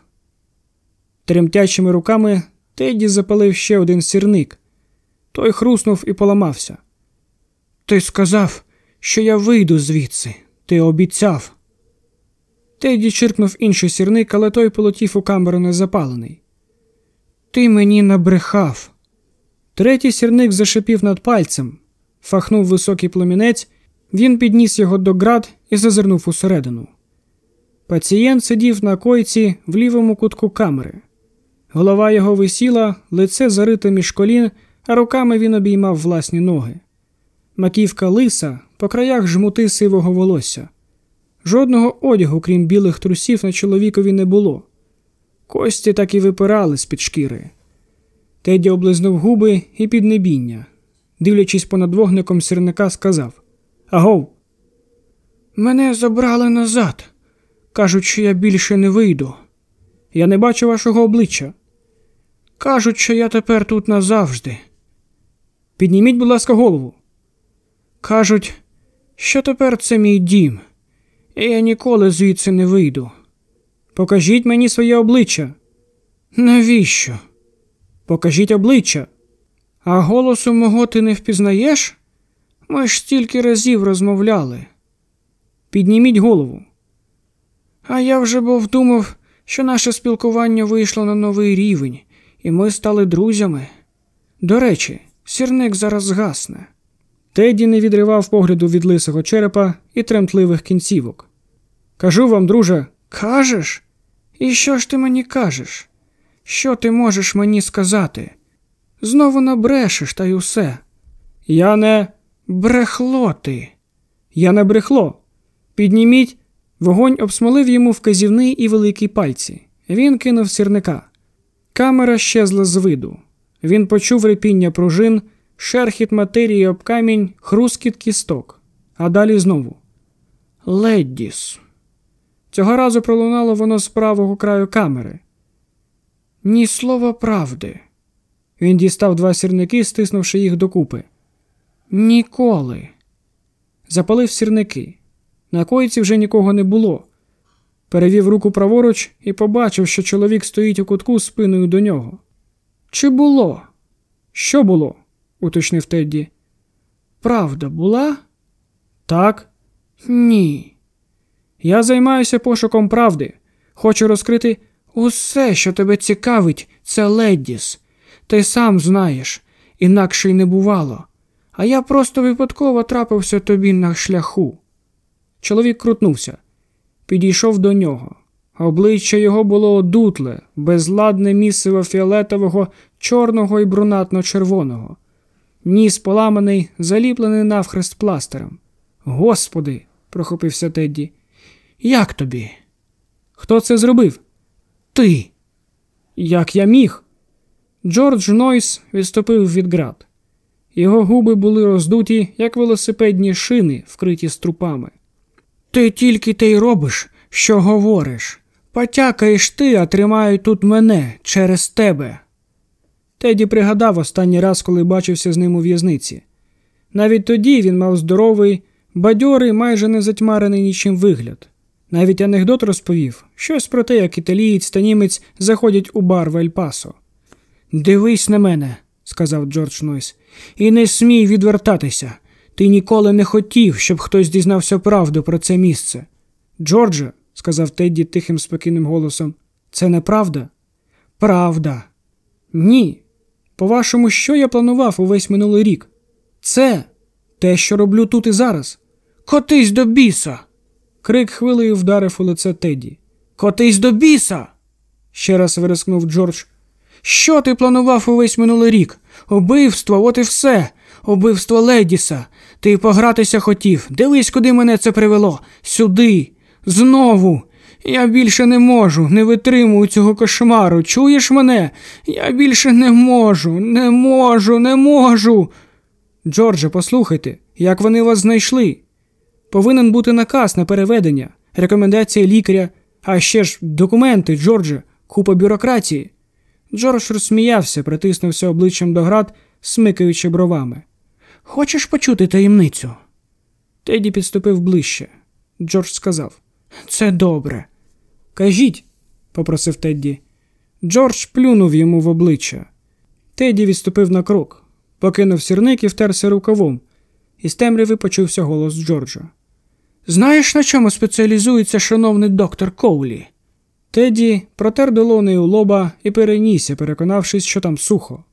Speaker 1: Тремтячими руками Тедді запалив ще один сірник. Той хруснув і поламався.
Speaker 2: Ти сказав, що я вийду звідси. Ти обіцяв.
Speaker 1: Тедді чиркнув інший сірник, але той полетів у камеру незапалений.
Speaker 2: Ти мені набрехав.
Speaker 1: Третій сірник зашипів над пальцем, фахнув високий племінець, він підніс його до град і зазирнув усередину. Пацієнт сидів на койці в лівому кутку камери. Голова його висіла, лице зарите між колін, а руками він обіймав власні ноги. Маківка лиса, по краях жмути сивого волосся. Жодного одягу, крім білих трусів, на чоловікові не було. Кості так і випирали з під шкіри. Теді облизнув губи і піднебіння. Дивлячись понад вогником сірника, сказав Агов.
Speaker 2: Мене забрали назад. Кажуть, що я більше не вийду.
Speaker 1: Я не бачу вашого обличчя.
Speaker 2: Кажуть, що я тепер тут назавжди.
Speaker 1: Підніміть, будь ласка, голову.
Speaker 2: Кажуть, що тепер це мій дім, і я ніколи звідси не вийду.
Speaker 1: Покажіть мені своє обличчя.
Speaker 2: Навіщо?
Speaker 1: Покажіть обличчя.
Speaker 2: А голосу мого ти не впізнаєш? Ми ж стільки разів розмовляли.
Speaker 1: Підніміть голову.
Speaker 2: А я вже був думав, що наше спілкування вийшло на новий рівень, і ми стали друзями. До речі, сірник зараз згасне.
Speaker 1: Теді не відривав погляду від лисого черепа і тремтливих кінцівок. Кажу вам, друже,
Speaker 2: кажеш? І що ж ти мені кажеш? Що ти можеш мені сказати? Знову набрешеш та й усе.
Speaker 1: Я не
Speaker 2: брехло ти.
Speaker 1: Я не брехло. Підніміть. Вогонь обсмолив йому вказівний і великий пальці. Він кинув сірника. Камера щезла з виду. Він почув репіння пружин, шерхіт матерії об камінь, хрускіт кісток. А далі знову.
Speaker 2: Леддіс.
Speaker 1: Цього разу пролунало воно з правого краю камери.
Speaker 2: Ні слова правди.
Speaker 1: Він дістав два сірники, стиснувши їх докупи.
Speaker 2: Ніколи.
Speaker 1: Запалив сірники. На койці вже нікого не було. Перевів руку праворуч і побачив, що чоловік стоїть у кутку спиною до нього.
Speaker 2: Чи було?
Speaker 1: Що було? уточнив Тедді.
Speaker 2: Правда була?
Speaker 1: Так.
Speaker 2: Ні.
Speaker 1: Я займаюся пошуком правди. Хочу розкрити
Speaker 2: усе, що тебе цікавить, це Леддіс. Ти сам знаєш, інакше й не бувало. А я просто випадково трапився тобі на шляху.
Speaker 1: Чоловік крутнувся, підійшов до нього. Обличчя його було одутле, безладне місиво фіолетового, чорного і брунатно-червоного. Ніс поламаний, заліплений навхрест пластером. Господи, прохопився Тедді.
Speaker 2: Як тобі?
Speaker 1: Хто це зробив?
Speaker 2: Ти.
Speaker 1: Як я міг? Джордж Нойс відступив від град. Його губи були роздуті, як велосипедні шини, вкриті струпами.
Speaker 2: Ти тільки те й робиш, що говориш. Потякаєш ти, а тримають тут мене через тебе.
Speaker 1: Теді пригадав останній раз, коли бачився з ним у в'язниці. Навіть тоді він мав здоровий, Бадьорий майже не затьмарений нічим вигляд. Навіть анекдот розповів щось про те, як італієць та німець заходять у бар в Ель-Пасо. Дивись на мене, сказав Джордж Нойс, і не смій відвертатися. Ти ніколи не хотів, щоб хтось дізнався правду про це місце. Джордже, сказав Тедді тихим спокійним голосом, це неправда? Правда. Ні. По-вашому, що я планував увесь минулий рік? Це те, що роблю тут і зараз. Котись до біса. Крик хвилею вдарив у лице Тедді. Котись до біса. ще раз вирискнув Джордж. Що ти планував увесь минулий рік? Убивство, от і все. Убивство Ледіса. Ти погратися хотів. Дивись, куди мене це привело. Сюди. Знову. Я більше не можу, не витримую цього кошмару. Чуєш мене? Я більше не можу, не можу, не можу. Джордже, послухайте, як вони вас знайшли. Повинен бути наказ на переведення, рекомендація лікаря, а ще ж документи, Джордже, купа бюрократії. Джордж розсміявся, притиснувся обличчям до град, смикаючи бровами. Хочеш почути таємницю? Теді підступив ближче. Джордж сказав: Це добре. Кажіть, попросив Тедді. Джордж плюнув йому в обличчя. Тедді відступив на крок, покинув сірник і втерся рукавом. Із темряви почувся голос Джорджа. Знаєш, на чому спеціалізується шановний доктор Коулі? Теді протер долонею лоба і перенісся, переконавшись, що там сухо.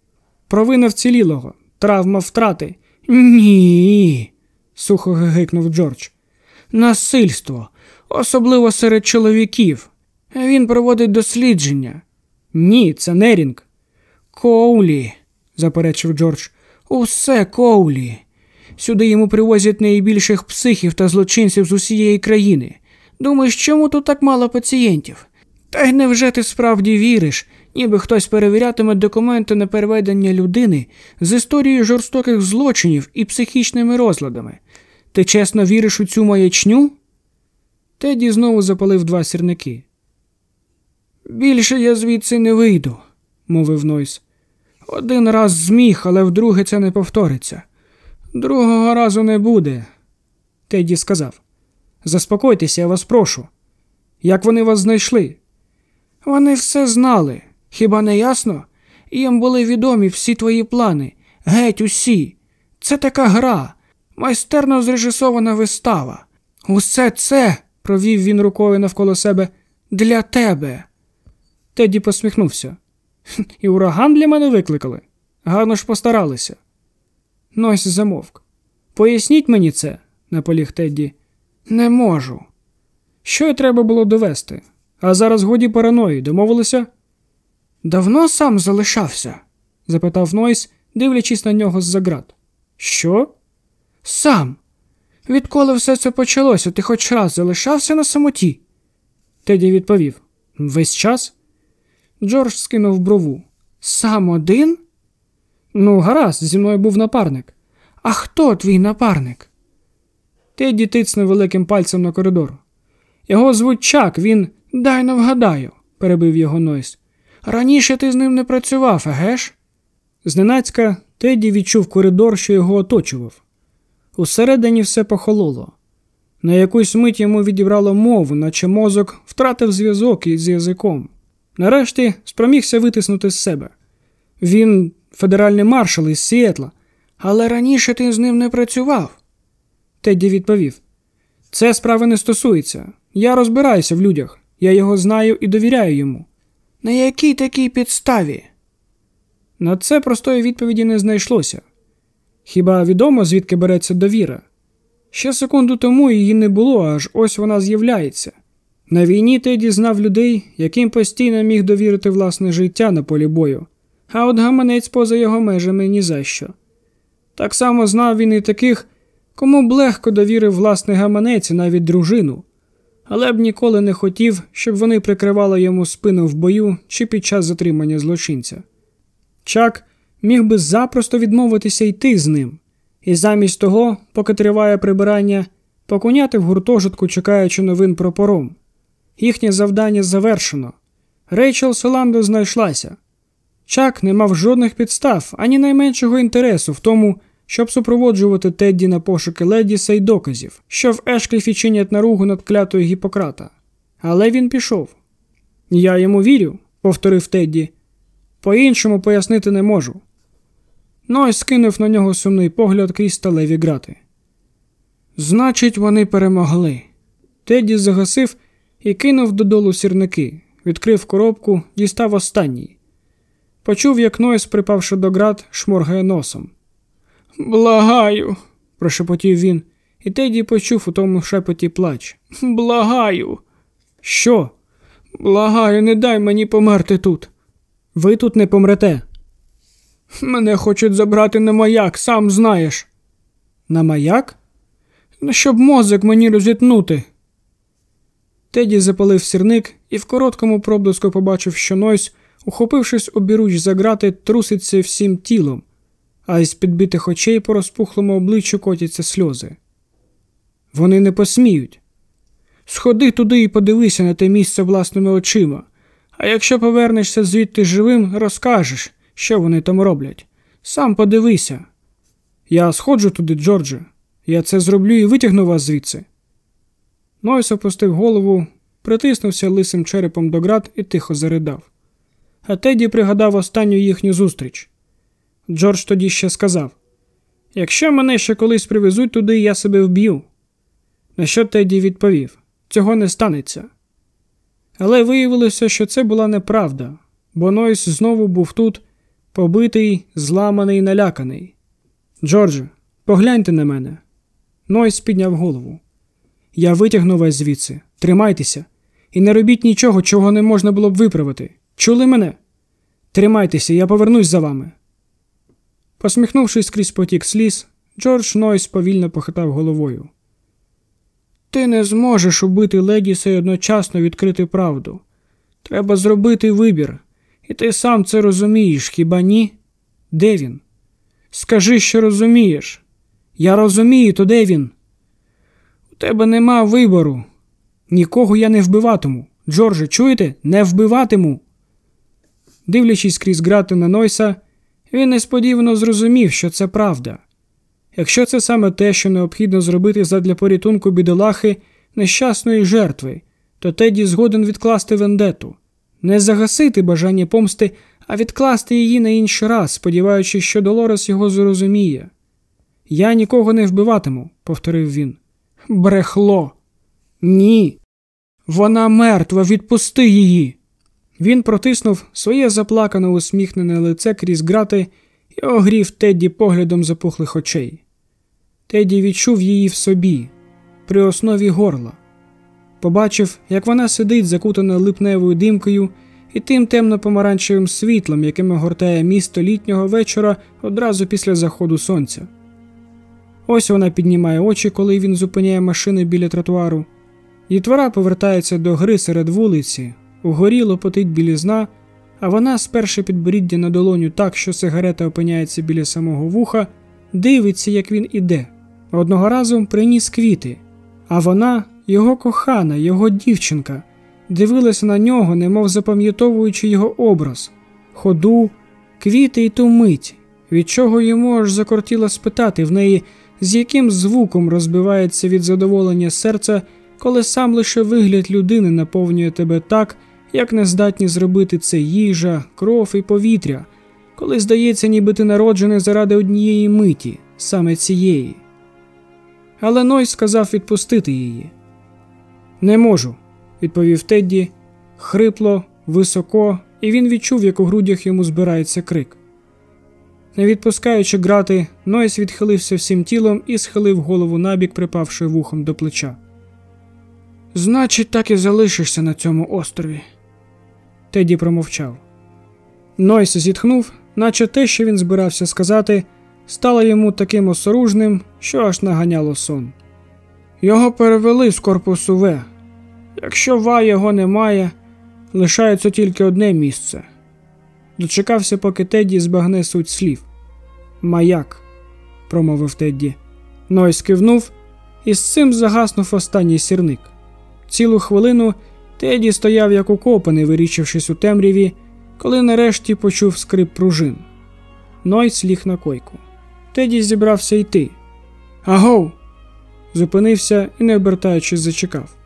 Speaker 1: Провина вцілілого, травма втрати. Ні. сухо гигикнув Джордж. Насильство, особливо серед чоловіків. Він проводить дослідження. Ні, це Нерінг. Коулі, заперечив Джордж. Усе Коулі. Сюди йому привозять найбільших психів та злочинців з усієї країни. Думаєш, чому тут так мало пацієнтів? Та й невже ти справді віриш, ніби хтось перевірятиме документи на переведення людини з історією жорстоких злочинів і психічними розладами? Ти чесно віриш у цю маячню? Теді знову запалив два сірники. Більше я звідси не вийду, мовив Нойс. Один раз зміг, але вдруге це не повториться. Другого разу не буде, Теді сказав. Заспокойтеся, я вас прошу. Як вони вас знайшли? Вони все знали. Хіба не ясно? Їм були відомі всі твої плани, геть усі. Це така гра, майстерно зрежисована вистава. Усе це, провів він рукою навколо себе, для тебе. Теді посміхнувся. І ураган для мене викликали. Гарно ж постаралися. Нойс замовк. Поясніть мені це, наполіг Тедді. Не можу. Що й треба було довести? А зараз годі параної, домовилися? Давно сам залишався? запитав Нойс, дивлячись на нього з-за град. Що? Сам. Відколи все це почалося, ти хоч раз залишався на самоті? Теді відповів Весь час? Джордж скинув брову. Сам один? Ну, гаразд, зі мною був напарник. А хто твій напарник? Теді тицнув великим пальцем на коридор. Його звуть Чак, він. Дай не вгадаю, перебив його Нойс. Раніше ти з ним не працював, егеш? Зненацька Теді відчув коридор, що його оточував. Усередині все похололо. На якусь мить йому відібрало мову, наче мозок втратив зв'язок із язиком. Нарешті спромігся витиснути з себе. Він федеральний маршал із Сіетла, але раніше ти з ним не працював. Тедді відповів: Це справи не стосується. Я розбираюся в людях, я його знаю і довіряю йому. На якій такій підставі? На це простої відповіді не знайшлося. Хіба відомо, звідки береться довіра? Ще секунду тому її не було, аж ось вона з'являється. На війні Теді знав людей, яким постійно міг довірити власне життя на полі бою, а от гаманець поза його межами ні за що. Так само знав він і таких, кому б легко довірив власний гаманець і навіть дружину, але б ніколи не хотів, щоб вони прикривали йому спину в бою чи під час затримання злочинця. Чак міг би запросто відмовитися йти з ним, і замість того, поки триває прибирання, покуняти в гуртожитку, чекаючи новин про пором. Їхнє завдання завершено. Рейчел Соландо знайшлася. Чак не мав жодних підстав, ані найменшого інтересу в тому, щоб супроводжувати Тедді на пошуки Ледіса й доказів, що в Ешкліфі чинять наругу над клятою Гіппократа. Але він пішов. Я йому вірю, повторив Тедді. По іншому пояснити не можу. Ной скинув на нього сумний погляд крізь сталеві грати. Значить, вони перемогли. Тедді загасив і кинув додолу сірники, відкрив коробку, дістав останній. Почув, як Нойс, припавши до град, шморгає носом. Благаю, прошепотів він, і Теді почув у тому шепоті плач. Благаю. Що? Благаю, не дай мені померти тут. Ви тут не помрете. Мене хочуть забрати на маяк, сам знаєш. На маяк? Щоб мозок мені розітнути. Теді запалив сірник і в короткому проблиску побачив, що Нойс, ухопившись обіруч за грати, труситься всім тілом, а із підбитих очей по розпухлому обличчю котяться сльози. Вони не посміють. Сходи туди і подивися на те місце власними очима, а якщо повернешся звідти живим, розкажеш, що вони там роблять. Сам подивися. Я сходжу туди, Джордже. Я це зроблю і витягну вас звідси. Нойс опустив голову, притиснувся лисим черепом до град і тихо заридав. А Теді пригадав останню їхню зустріч. Джордж тоді ще сказав: Якщо мене ще колись привезуть туди, я себе вб'ю. На що Теді відповів: Цього не станеться. Але виявилося, що це була неправда, бо Нойс знову був тут, побитий, зламаний, наляканий. Джордже, погляньте на мене. Нойс підняв голову. Я витягну вас звідси, тримайтеся, і не робіть нічого, чого не можна було б виправити. Чули мене? Тримайтеся, я повернусь за вами. Посміхнувшись крізь потік сліз, Джордж Нойс повільно похитав головою. Ти не зможеш убити Ледіса і одночасно відкрити правду. Треба зробити вибір, і ти сам це розумієш, хіба ні? Де він? Скажи, що розумієш. Я розумію, то де він? У тебе нема вибору. Нікого я не вбиватиму. Джордже, чуєте? Не вбиватиму. Дивлячись крізь грати на Нойса, він несподівано зрозумів, що це правда. Якщо це саме те, що необхідно зробити задля порятунку бідолахи нещасної жертви, то Теді згоден відкласти вендету, не загасити бажання помсти, а відкласти її на інший раз, сподіваючись, що Долорес його зрозуміє. Я нікого не вбиватиму, повторив він. Брехло. Ні. Вона мертва, відпусти її. Він протиснув своє заплакане усміхнене лице крізь грати і огрів Тедді поглядом запухлих очей. Тедді відчув її в собі, при основі горла. Побачив, як вона сидить, закутана липневою димкою і тим темно-помаранчевим світлом, яким гортає місто літнього вечора одразу після заходу сонця. Ось вона піднімає очі, коли він зупиняє машини біля тротуару. Дітвора повертається до гри серед вулиці, угорі лопотить білізна, а вона, сперши підборіддя на долоню так, що сигарета опиняється біля самого вуха, дивиться, як він іде. Одного разу приніс квіти, а вона, його кохана, його дівчинка, дивилася на нього, немов запам'ятовуючи його образ, ходу, квіти й ту мить, від чого йому аж закортіло спитати в неї, з яким звуком розбивається від задоволення серця, коли сам лише вигляд людини наповнює тебе так, як не здатні зробити це їжа, кров і повітря, коли здається, ніби ти народжений заради однієї миті, саме цієї. Але Ной сказав відпустити її. Не можу, відповів Тедді, хрипло, високо, і він відчув, як у грудях йому збирається крик. Не відпускаючи грати, Нойс відхилився всім тілом і схилив голову набік, припавши вухом до плеча. Значить, так і залишишся на цьому острові. Теді промовчав. Нойс зітхнув, наче те, що він збирався сказати, стало йому таким осоружним, що аж наганяло сон. Його перевели з корпусу В. Якщо Ва його немає, лишається тільки одне місце. Дочекався, поки Тедді збагне суть слів. Маяк, промовив Тедді. Нойс кивнув, і з цим загаснув останній сірник. Цілу хвилину Теді стояв як укопаний, вирічившись у темряві, коли нарешті почув скрип пружин. Нойс ліг на койку. Теді зібрався йти. Агов! Зупинився і, не обертаючись, зачекав.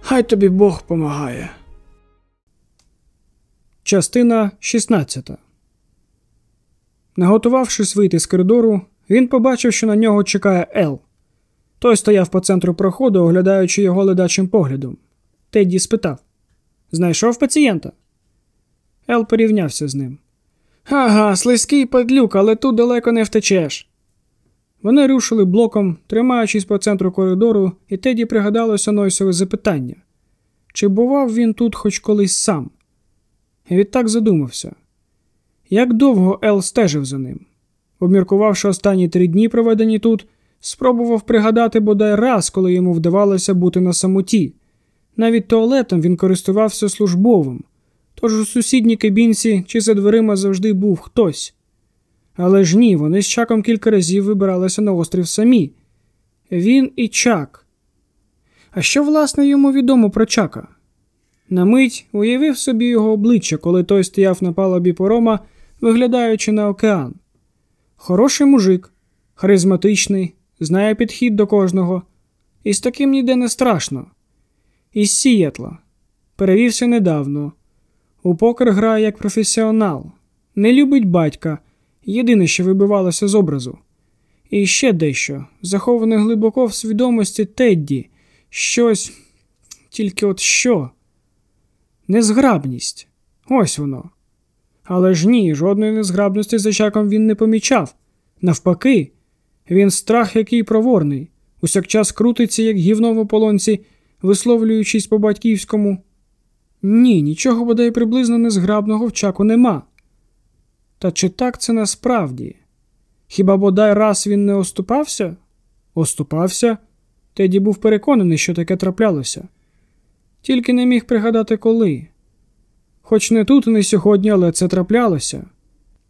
Speaker 2: Хай тобі Бог помагає.
Speaker 1: Частина 16 Наготувавшись вийти з коридору, він побачив, що на нього чекає Ел. Той стояв по центру проходу, оглядаючи його ледачим поглядом. Тедді спитав Знайшов пацієнта? Ел порівнявся з ним.
Speaker 2: Ага, слизький падлюк, але тут далеко не втечеш.
Speaker 1: Вони рушили блоком, тримаючись по центру коридору, і Теді пригадалося Нойсове запитання чи бував він тут хоч колись сам? І відтак задумався. Як довго Ел стежив за ним? Обміркувавши останні три дні, проведені тут, спробував пригадати бодай раз, коли йому вдавалося бути на самоті. Навіть туалетом він користувався службовим, тож у сусідній кабінці чи за дверима завжди був хтось. Але ж ні, вони з Чаком кілька разів вибиралися на острів самі. Він і Чак. А що, власне, йому відомо про Чака? На мить уявив собі його обличчя, коли той стояв на палубі порома, виглядаючи на океан. Хороший мужик, харизматичний, знає підхід до кожного, і з таким ніде не страшно. Із Сієтла. Перевівся недавно. У покер грає як професіонал, не любить батька, єдине, що вибивалося з образу. І ще дещо, заховане глибоко в свідомості Тедді, щось, тільки от що? Незграбність. Ось воно. Але ж ні, жодної незграбності за чаком він не помічав. Навпаки, він страх який проворний, усякчас крутиться, як гівно в ополонці, висловлюючись по батьківському. Ні, нічого бодай приблизно незграбного в чаку нема. Та чи так це насправді? Хіба бодай раз він не оступався? Оступався? Теді був переконаний, що таке траплялося. Тільки не міг пригадати коли. Хоч не тут, не сьогодні, але це траплялося.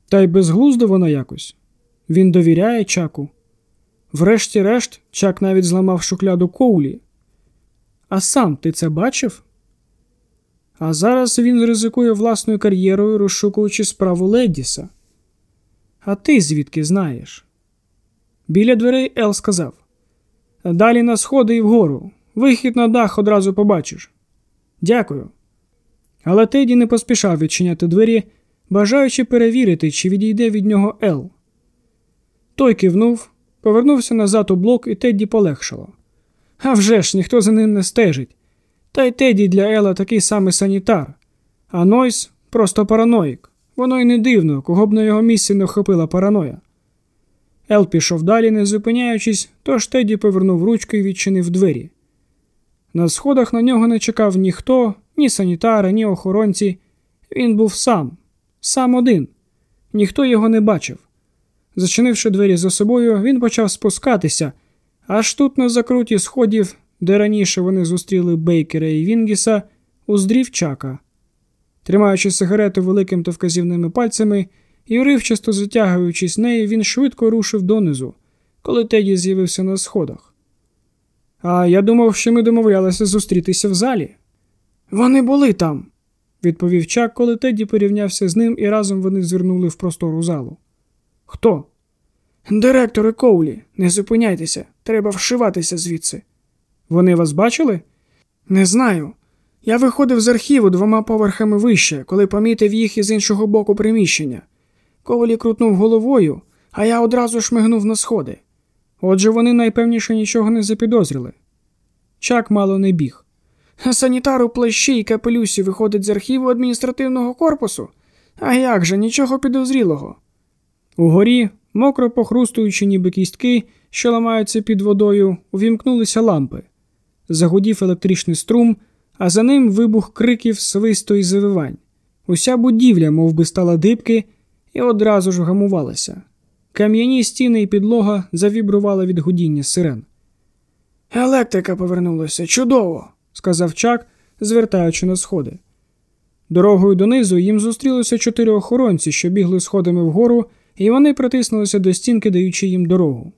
Speaker 1: Та й безглуздо воно якось. Він довіряє чаку. Врешті-решт, чак навіть зламав шукляду коулі. А сам ти це бачив? А зараз він ризикує власною кар'єрою, розшукуючи справу Леддіса. А ти звідки знаєш? Біля дверей Ел сказав Далі на сходи і вгору. Вихід на дах одразу побачиш. Дякую. Але Теді не поспішав відчиняти двері, бажаючи перевірити, чи відійде від нього Ел. Той кивнув, повернувся назад у блок, і Тедді полегшало. А вже ж ніхто за ним не стежить. Та й Теді для Ела такий самий санітар, а Нойс просто параноїк. Воно й не дивно, кого б на його місці не охопила параноя. Ел пішов далі, не зупиняючись, тож Теді повернув ручку і відчинив двері. На сходах на нього не чекав ніхто, ні санітари, ні охоронці. Він був сам, сам один. Ніхто його не бачив. Зачинивши двері за собою, він почав спускатися, аж тут на закруті сходів, де раніше вони зустріли Бейкера і Вінгіса, уздрів чака. Тримаючи сигарету великим та вказівними пальцями і уривчасто затягуючись нею, він швидко рушив донизу, коли Теді з'явився на сходах. А я думав, що ми домовлялися зустрітися в залі. Вони були там, відповів Чак, коли Теді порівнявся з ним, і разом вони звернули в простору залу. Хто? Директори Коулі, не зупиняйтеся, треба вшиватися звідси. Вони вас бачили? Не знаю. Я виходив з архіву двома поверхами вище, коли помітив їх із іншого боку приміщення. Ковалі крутнув головою, а я одразу шмигнув на сходи. Отже, вони найпевніше нічого не запідозрили. Чак мало не біг. Санітар у плащі й капелюсі виходить з архіву адміністративного корпусу. А як же, нічого підозрілого. Угорі, мокро похрустуючи, ніби кістки, що ламаються під водою, увімкнулися лампи. Загудів електричний струм, а за ним вибух криків, свисту і завивань. Уся будівля мов би, стала дибки, і одразу ж вгамувалася. Кам'яні стіни і підлога завібрували від гудіння сирен. Електрика повернулася чудово, сказав Чак, звертаючи на сходи. Дорогою донизу їм зустрілося чотири охоронці, що бігли сходами вгору, і вони притиснулися до стінки, даючи їм дорогу.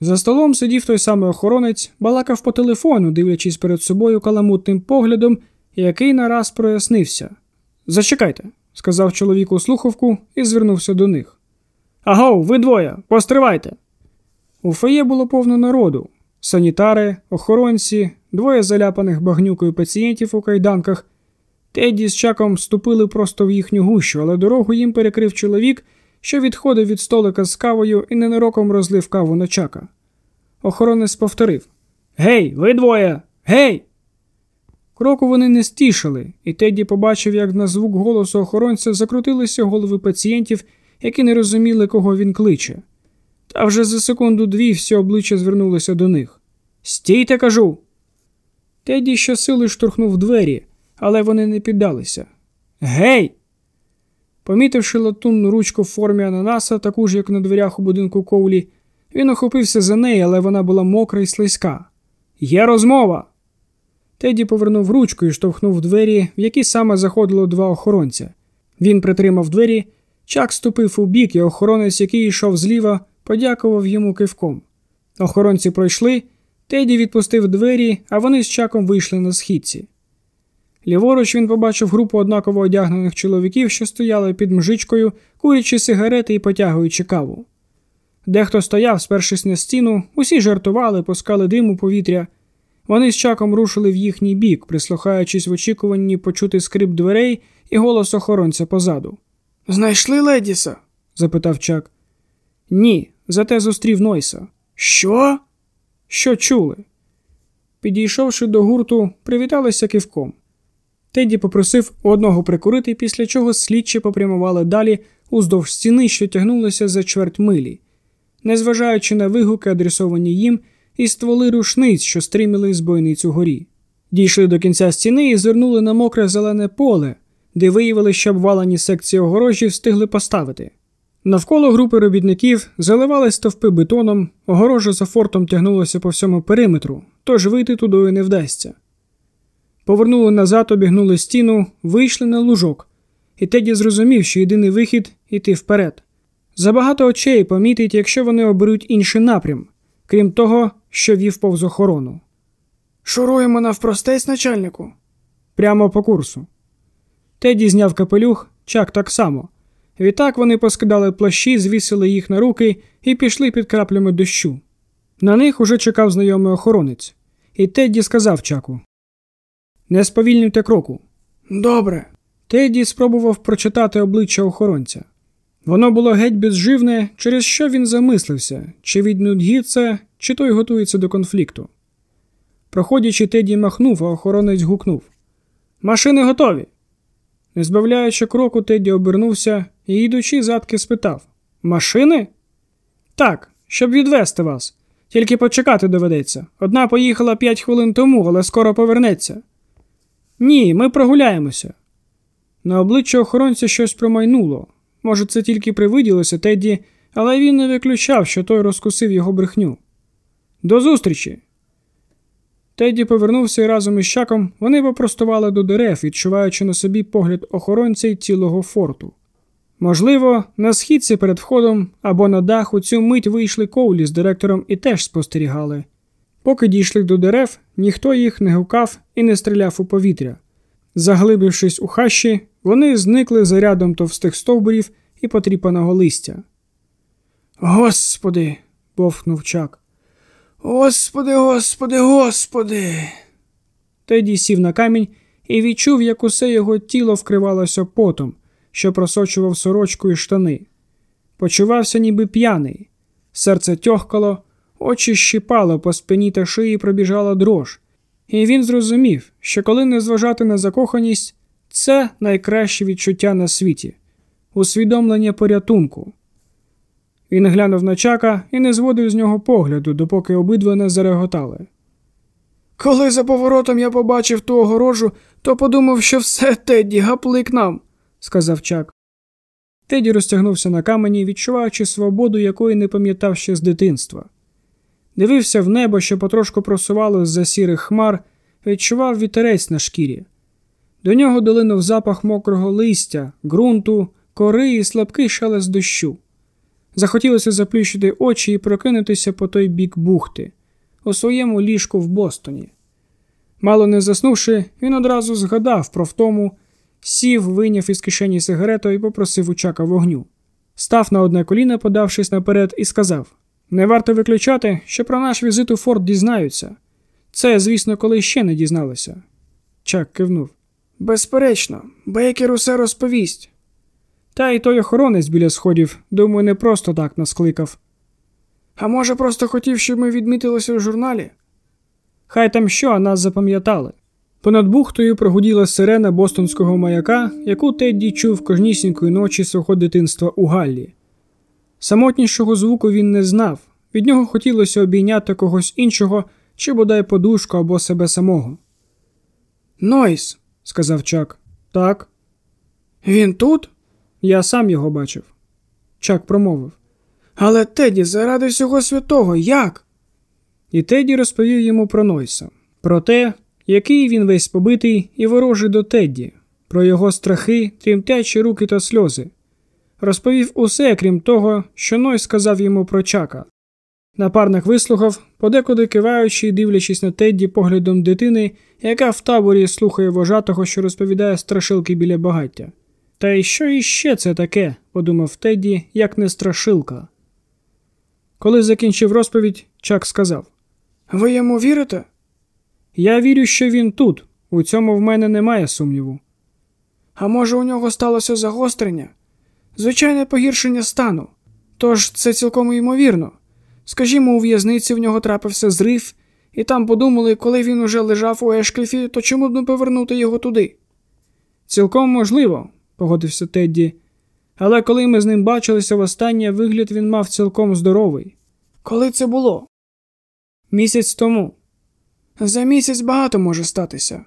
Speaker 1: За столом сидів той самий охоронець, балакав по телефону, дивлячись перед собою каламутним поглядом, який нараз прояснився. Зачекайте, сказав чоловік у слухавку і звернувся до них. Агов, ви двоє, постривайте. У фоє було повно народу. Санітари, охоронці, двоє заляпаних багнюкою пацієнтів у кайданках. Теді з чаком ступили просто в їхню гущу, але дорогу їм перекрив чоловік, що відходив від столика з кавою і ненароком розлив каву на чака. Охоронець повторив Гей, ви двоє! Гей! Кроку вони не стішили, і Тедді побачив, як на звук голосу охоронця закрутилися голови пацієнтів, які не розуміли, кого він кличе. Та вже за секунду дві всі обличчя звернулися до них. Стійте, кажу. Теді щосили штурхнув двері, але вони не піддалися. Гей! Помітивши латунну ручку в формі ананаса, таку ж, як на дверях у будинку Коулі, він охопився за неї, але вона була мокра і слизька. Є розмова. Теді повернув ручку і штовхнув двері, в які саме заходило два охоронця. Він притримав двері, чак ступив у бік, і охоронець, який йшов зліва, подякував йому кивком. Охоронці пройшли, Теді відпустив двері, а вони з чаком вийшли на східці. Ліворуч він побачив групу однаково одягнених чоловіків, що стояли під мжичкою, курячи сигарети і потягуючи каву. Дехто стояв, спершись на стіну, усі жартували, пускали дим у повітря. Вони з чаком рушили в їхній бік, прислухаючись в очікуванні почути скрип дверей і голос охоронця позаду.
Speaker 2: Знайшли Ледіса?
Speaker 1: запитав чак. Ні, зате зустрів Нойса.
Speaker 2: Що?
Speaker 1: Що чули? Підійшовши до гурту, привіталися кивком. Теді попросив одного прикурити, після чого слідчі попрямували далі уздовж стіни, що тягнулися за чверть милі, незважаючи на вигуки, адресовані їм, і стволи рушниць, що стриміли з бойниць горі. Дійшли до кінця стіни і звернули на мокре зелене поле, де виявили, що обвалені секції огорожі встигли поставити. Навколо групи робітників заливали стовпи бетоном, огорожа за фортом тягнулася по всьому периметру, тож вийти тудою не вдасться. Повернули назад, обігнули стіну, вийшли на лужок, і Теді зрозумів, що єдиний вихід іти вперед. Забагато очей помітить, якщо вони оберуть інший напрям, крім того, що вів повз охорону.
Speaker 2: Шуруємо навпростець, начальнику.
Speaker 1: Прямо по курсу. Теді зняв капелюх, чак так само. Відтак вони поскидали плащі, звісили їх на руки і пішли під краплями дощу. На них уже чекав знайомий охоронець, і Тедді сказав чаку: Не сповільнюйте кроку.
Speaker 2: Добре.
Speaker 1: Тедді спробував прочитати обличчя охоронця. Воно було геть безживне, через що він замислився, чи від нудьги це, чи той готується до конфлікту. Проходячи, Теді махнув, а охоронець гукнув Машини готові. Не збавляючи кроку, Теді обернувся і, йдучи задки, спитав Машини? Так, щоб відвести вас. Тільки почекати доведеться. Одна поїхала п'ять хвилин тому, але скоро повернеться. Ні, ми прогуляємося. На обличчі охоронця щось промайнуло. Може, це тільки привиділося Тедді, але він не виключав, що той розкусив його брехню. До зустрічі! Тедді повернувся і разом із чаком вони попростували до дерев, відчуваючи на собі погляд охоронця й цілого форту. Можливо, на східці перед входом або на дах у цю мить вийшли коулі з директором і теж спостерігали. Поки дійшли до дерев, ніхто їх не гукав і не стріляв у повітря. Заглибившись у хащі, вони зникли за рядом товстих стовбурів і потріпаного листя.
Speaker 2: Господи.
Speaker 1: бовкнув чак.
Speaker 2: Господи, господи, господи.
Speaker 1: Теді сів на камінь і відчув, як усе його тіло вкривалося потом, що просочував сорочку і штани. Почувався, ніби п'яний. Серце тьохкало, очі щипало по спині та шиї пробіжала дрож, і він зрозумів, що коли не зважати на закоханість, це найкраще відчуття на світі, усвідомлення порятунку. Він глянув на чака і не зводив з нього погляду, допоки обидва не зареготали.
Speaker 2: Коли за поворотом я побачив ту огорожу, то подумав, що все Тедді гаплик нам, сказав чак.
Speaker 1: Теді розтягнувся на камені, відчуваючи свободу, якої не пам'ятав ще з дитинства. Дивився в небо, що потрошку просувало з за сірих хмар, відчував вітерець на шкірі. До нього долинув запах мокрого листя, ґрунту, кори і слабкий шелест дощу. Захотілося заплющити очі і прокинутися по той бік бухти, у своєму ліжку в Бостоні. Мало не заснувши, він одразу згадав про втому, сів, вийняв із кишені сигарету і попросив у чака вогню. Став на одне коліно, подавшись наперед, і сказав: Не варто виключати, що про наш візит у форт дізнаються. Це, звісно, коли ще не дізналися. Чак кивнув.
Speaker 2: Безперечно, Бейкер усе розповість.
Speaker 1: Та й той охоронець біля сходів, думаю, не просто так нас кликав.
Speaker 2: А може, просто хотів, щоб ми відмітилися у журналі?
Speaker 1: Хай там що, а нас запам'ятали. Понад бухтою прогуділа сирена бостонського маяка, яку Тедді чув кожнісінької ночі свого дитинства у Галлі. Самотнішого звуку він не знав, від нього хотілося обійняти когось іншого чи бодай подушку або себе самого.
Speaker 2: Нойс,
Speaker 1: сказав Чак. Так,
Speaker 2: він тут?
Speaker 1: я сам його бачив. Чак промовив.
Speaker 2: Але Теді, заради всього святого, як?
Speaker 1: І Тедді розповів йому про Нойса, про те, який він весь побитий і ворожий до Тедді, про його страхи, тремтячі руки та сльози. Розповів усе, крім того, що Нойс сказав йому про чака. Напарник вислухав, подекуди киваючи і дивлячись на Тедді поглядом дитини, яка в таборі слухає вожатого, що розповідає страшилки біля багаття. Та й що іще це таке, подумав Тедді, як не страшилка. Коли закінчив розповідь, Чак сказав:
Speaker 2: Ви йому вірите?
Speaker 1: Я вірю, що він тут. У цьому в мене немає сумніву.
Speaker 2: А може, у нього сталося загострення? Звичайне погіршення стану. Тож це цілком ймовірно. Скажімо, у в'язниці в нього трапився зрив, і там подумали, коли він уже лежав у Ешкліфі, то чому б не повернути його туди?
Speaker 1: Цілком можливо, погодився Тедді. Але коли ми з ним бачилися востаннє, вигляд він мав цілком здоровий.
Speaker 2: Коли це було?
Speaker 1: Місяць тому.
Speaker 2: За місяць багато може статися.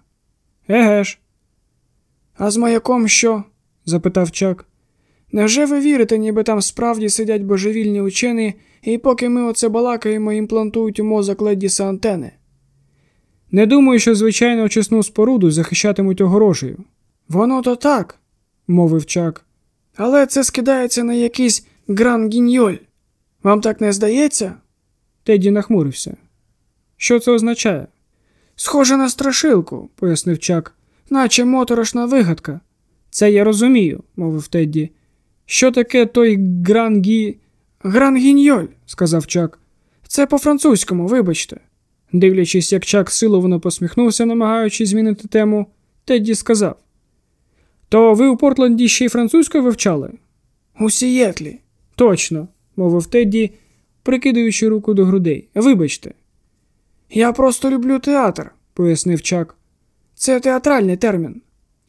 Speaker 1: Еге ж,
Speaker 2: А з маяком що?
Speaker 1: запитав Чак.
Speaker 2: Невже ви вірите, ніби там справді сидять божевільні учені, і поки ми оце балакаємо, імплантують у мозок Леддіса антени?
Speaker 1: Не думаю, що звичайно очисну споруду захищатимуть огорожею,
Speaker 2: Воно то так,
Speaker 1: мовив Чак.
Speaker 2: але це скидається на якийсь гран-гіньоль. Вам так не здається?
Speaker 1: Тедді нахмурився. Що це означає?
Speaker 2: Схоже на страшилку,
Speaker 1: пояснив Чак.
Speaker 2: наче моторошна вигадка.
Speaker 1: Це я розумію, мовив Тедді. Що таке той грангі.
Speaker 2: Гран-гіньоль,
Speaker 1: сказав Чак.
Speaker 2: це по-французькому, вибачте.
Speaker 1: Дивлячись, як Чак силовано посміхнувся, намагаючись змінити тему, Тедді сказав: То ви у Портленді ще й французькою вивчали?
Speaker 2: У Сієтлі.
Speaker 1: Точно, мовив Тедді, прикидаючи руку до грудей. Вибачте,
Speaker 2: Я просто люблю театр.
Speaker 1: пояснив Чак.
Speaker 2: Це театральний термін.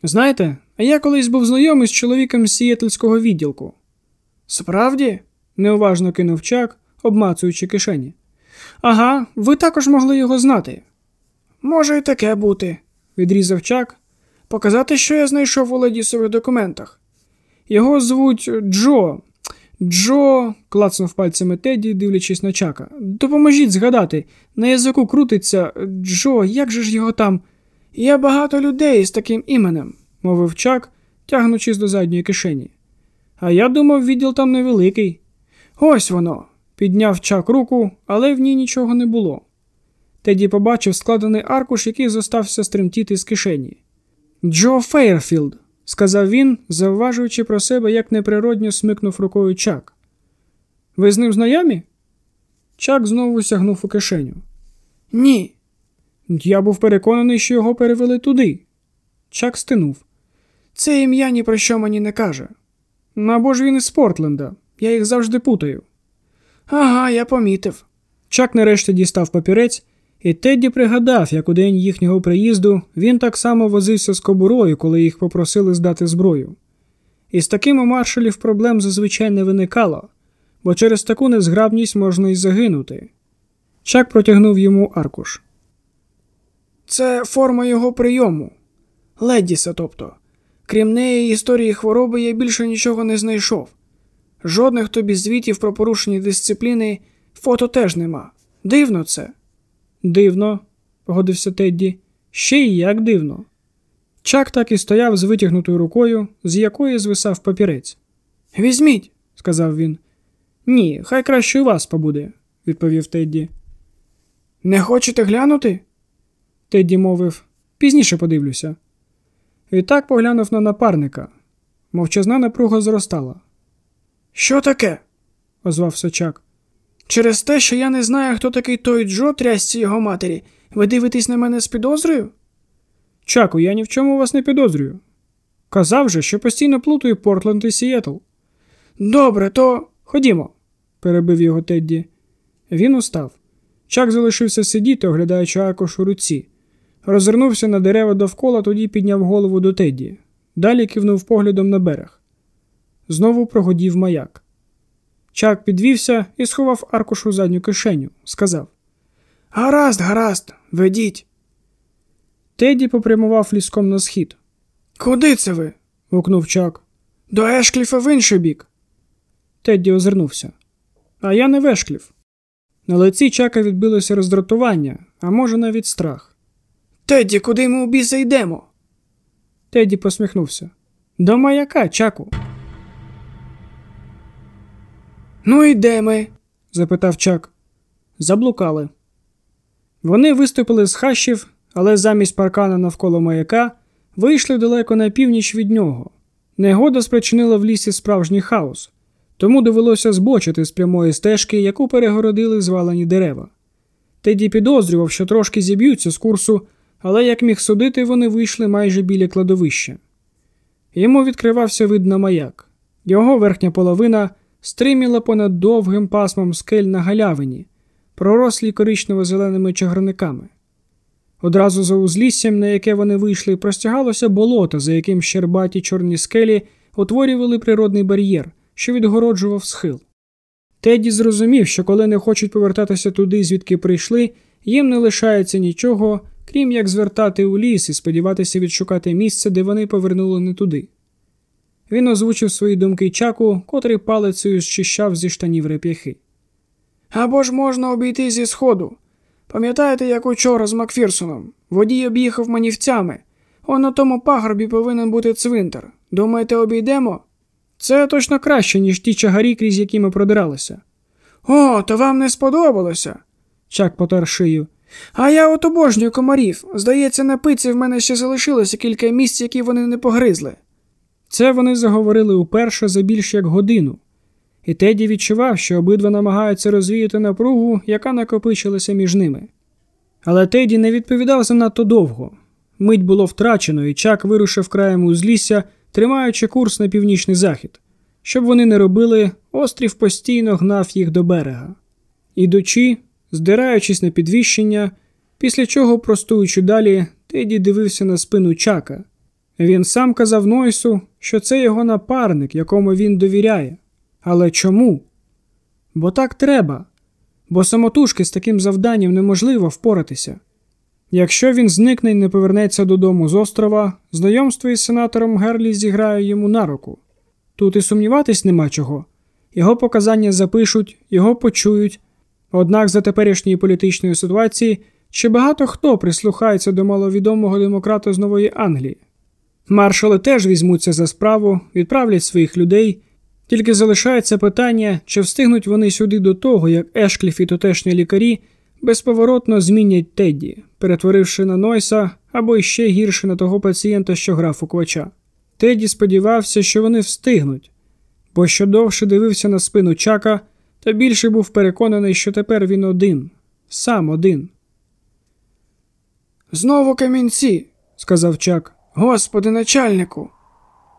Speaker 1: Знаєте, я колись був знайомий з чоловіком з сієтельського відділку.
Speaker 2: Справді?
Speaker 1: неуважно кинув Чак, обмацуючи кишені. Ага, ви також могли його знати,
Speaker 2: Може і таке бути.
Speaker 1: відрізав Чак.
Speaker 2: Показати, що я знайшов у ледісових документах.
Speaker 1: Його звуть Джо. Джо, клацнув пальцями Теді, дивлячись на Чака. Допоможіть згадати, на язику крутиться Джо, як же ж його там?
Speaker 2: Є багато людей з таким іменем.
Speaker 1: Мовив Чак, тягнучись до задньої кишені. А я думав, відділ там невеликий.
Speaker 2: Ось воно.
Speaker 1: Підняв Чак руку, але в ній нічого не було. Теді побачив складений аркуш, який зостався стриміти з кишені. Джо Фейерфілд, сказав він, завважуючи про себе, як неприродньо смикнув рукою Чак. Ви з ним знайомі? Чак знову сягнув у кишеню.
Speaker 2: Ні.
Speaker 1: Я був переконаний, що його перевели туди. Чак стенув.
Speaker 2: Це ім'я ні про що мені не каже.
Speaker 1: Або ж він із Портленда. Я їх завжди путаю.
Speaker 2: Ага, я помітив.
Speaker 1: Чак нарешті дістав папірець, і Тедді пригадав, як у день їхнього приїзду він так само возився з кобурою, коли їх попросили здати зброю. І з таким у маршалів проблем зазвичай не виникало, бо через таку незграбність можна й загинути. Чак протягнув йому аркуш.
Speaker 2: Це форма його прийому. Леддіса, тобто. Крім неї історії хвороби я більше нічого не знайшов. Жодних тобі звітів про порушення дисципліни, фото теж нема. Дивно це.
Speaker 1: Дивно, погодився Тедді. Ще й як дивно. Чак так і стояв з витягнутою рукою, з якої звисав папірець.
Speaker 2: Візьміть.
Speaker 1: сказав він. Ні, хай краще у вас побуде, відповів Тедді.
Speaker 2: Не хочете глянути?
Speaker 1: Тедді мовив пізніше подивлюся. Відтак поглянув на напарника. Мовчазна напруга зростала.
Speaker 2: Що таке?
Speaker 1: озвався Чак.
Speaker 2: Через те, що я не знаю, хто такий той Джо трясці його матері, ви дивитесь на мене з підозрою?
Speaker 1: Чаку, я ні в чому вас не підозрюю. Казав же, що постійно плутаю Портленд і Сієтл.
Speaker 2: Добре, то.
Speaker 1: Ходімо, перебив його Тедді. Він устав. Чак залишився сидіти, оглядаючи аркуш у руці. Розвернувся на дерева довкола, тоді підняв голову до Тедді. Далі кивнув поглядом на берег. Знову прогодів маяк. Чак підвівся і сховав аркуш у задню кишеню. Сказав
Speaker 2: Гаразд, гаразд, ведіть.
Speaker 1: Тедді попрямував ліском на схід.
Speaker 2: Куди це ви?
Speaker 1: гукнув Чак.
Speaker 2: До Ешкліфа в інший бік.
Speaker 1: Тедді озирнувся. А я не вешклів. На лиці Чака відбилося роздратування, а може навіть страх.
Speaker 2: Тедді, куди ми у біса йдемо?
Speaker 1: Тедді посміхнувся. До маяка, Чаку.
Speaker 2: Ну і де ми?
Speaker 1: запитав Чак. Заблукали. Вони виступили з хащів, але замість паркана навколо маяка вийшли далеко на північ від нього. Негода спричинила в лісі справжній хаос, тому довелося збочити з прямої стежки, яку перегородили звалені дерева. Теді підозрював, що трошки зіб'ються з курсу, але, як міг судити, вони вийшли майже біля кладовища. Йому відкривався вид на маяк. Його верхня половина стриміла понад довгим пасмом скель на галявині, пророслі коричнево-зеленими чагарниками. Одразу за узліссям, на яке вони вийшли, простягалося болото, за яким щербаті чорні скелі утворювали природний бар'єр, що відгороджував схил. Теді зрозумів, що коли не хочуть повертатися туди, звідки прийшли, їм не лишається нічого, крім як звертати у ліс і сподіватися відшукати місце, де вони повернули не туди. Він озвучив свої думки чаку, котрий палицею зчищав зі штанів реп'яхи.
Speaker 2: Або ж можна обійти зі сходу. Пам'ятаєте, як учора з Макфірсоном? Водій об'їхав манівцями. Он на тому пагорбі повинен бути цвинтар. Думаєте, обійдемо?
Speaker 1: Це точно краще, ніж ті чагарі, крізь які ми продиралися.
Speaker 2: О, то вам не сподобалося.
Speaker 1: Чак потер шию.
Speaker 2: А я от обожнюю комарів. Здається, на пиці в мене ще залишилося кілька місць, які вони не погризли.
Speaker 1: Це вони заговорили уперше за більш як годину, і Теді відчував, що обидва намагаються розвіяти напругу, яка накопичилася між ними. Але Теді не відповідав занадто довго. Мить було втрачено, і Чак вирушив краєм узлісся, тримаючи курс на північний захід. Щоб вони не робили, острів постійно гнав їх до берега. Ідучи, здираючись на підвіщення, після чого, простуючи далі, Теді дивився на спину Чака. Він сам казав Нойсу, що це його напарник, якому він довіряє. Але чому? Бо так треба, бо самотужки з таким завданням неможливо впоратися. Якщо він зникне і не повернеться додому з острова, знайомство із сенатором Герлі зіграє йому на руку. Тут і сумніватись нема чого. Його показання запишуть, його почують. Однак за теперішньої політичної ситуації ще багато хто прислухається до маловідомого демократа з Нової Англії. Маршали теж візьмуться за справу, відправлять своїх людей. Тільки залишається питання, чи встигнуть вони сюди до того, як Ешкліф і тутешні лікарі безповоротно змінять Тедді, перетворивши на Нойса або іще гірше на того пацієнта, що грав у квача. Тедді сподівався, що вони встигнуть, бо що довше дивився на спину чака, то більше був переконаний, що тепер він один, сам один.
Speaker 2: Знову камінці,
Speaker 1: сказав чак.
Speaker 2: Господи, начальнику.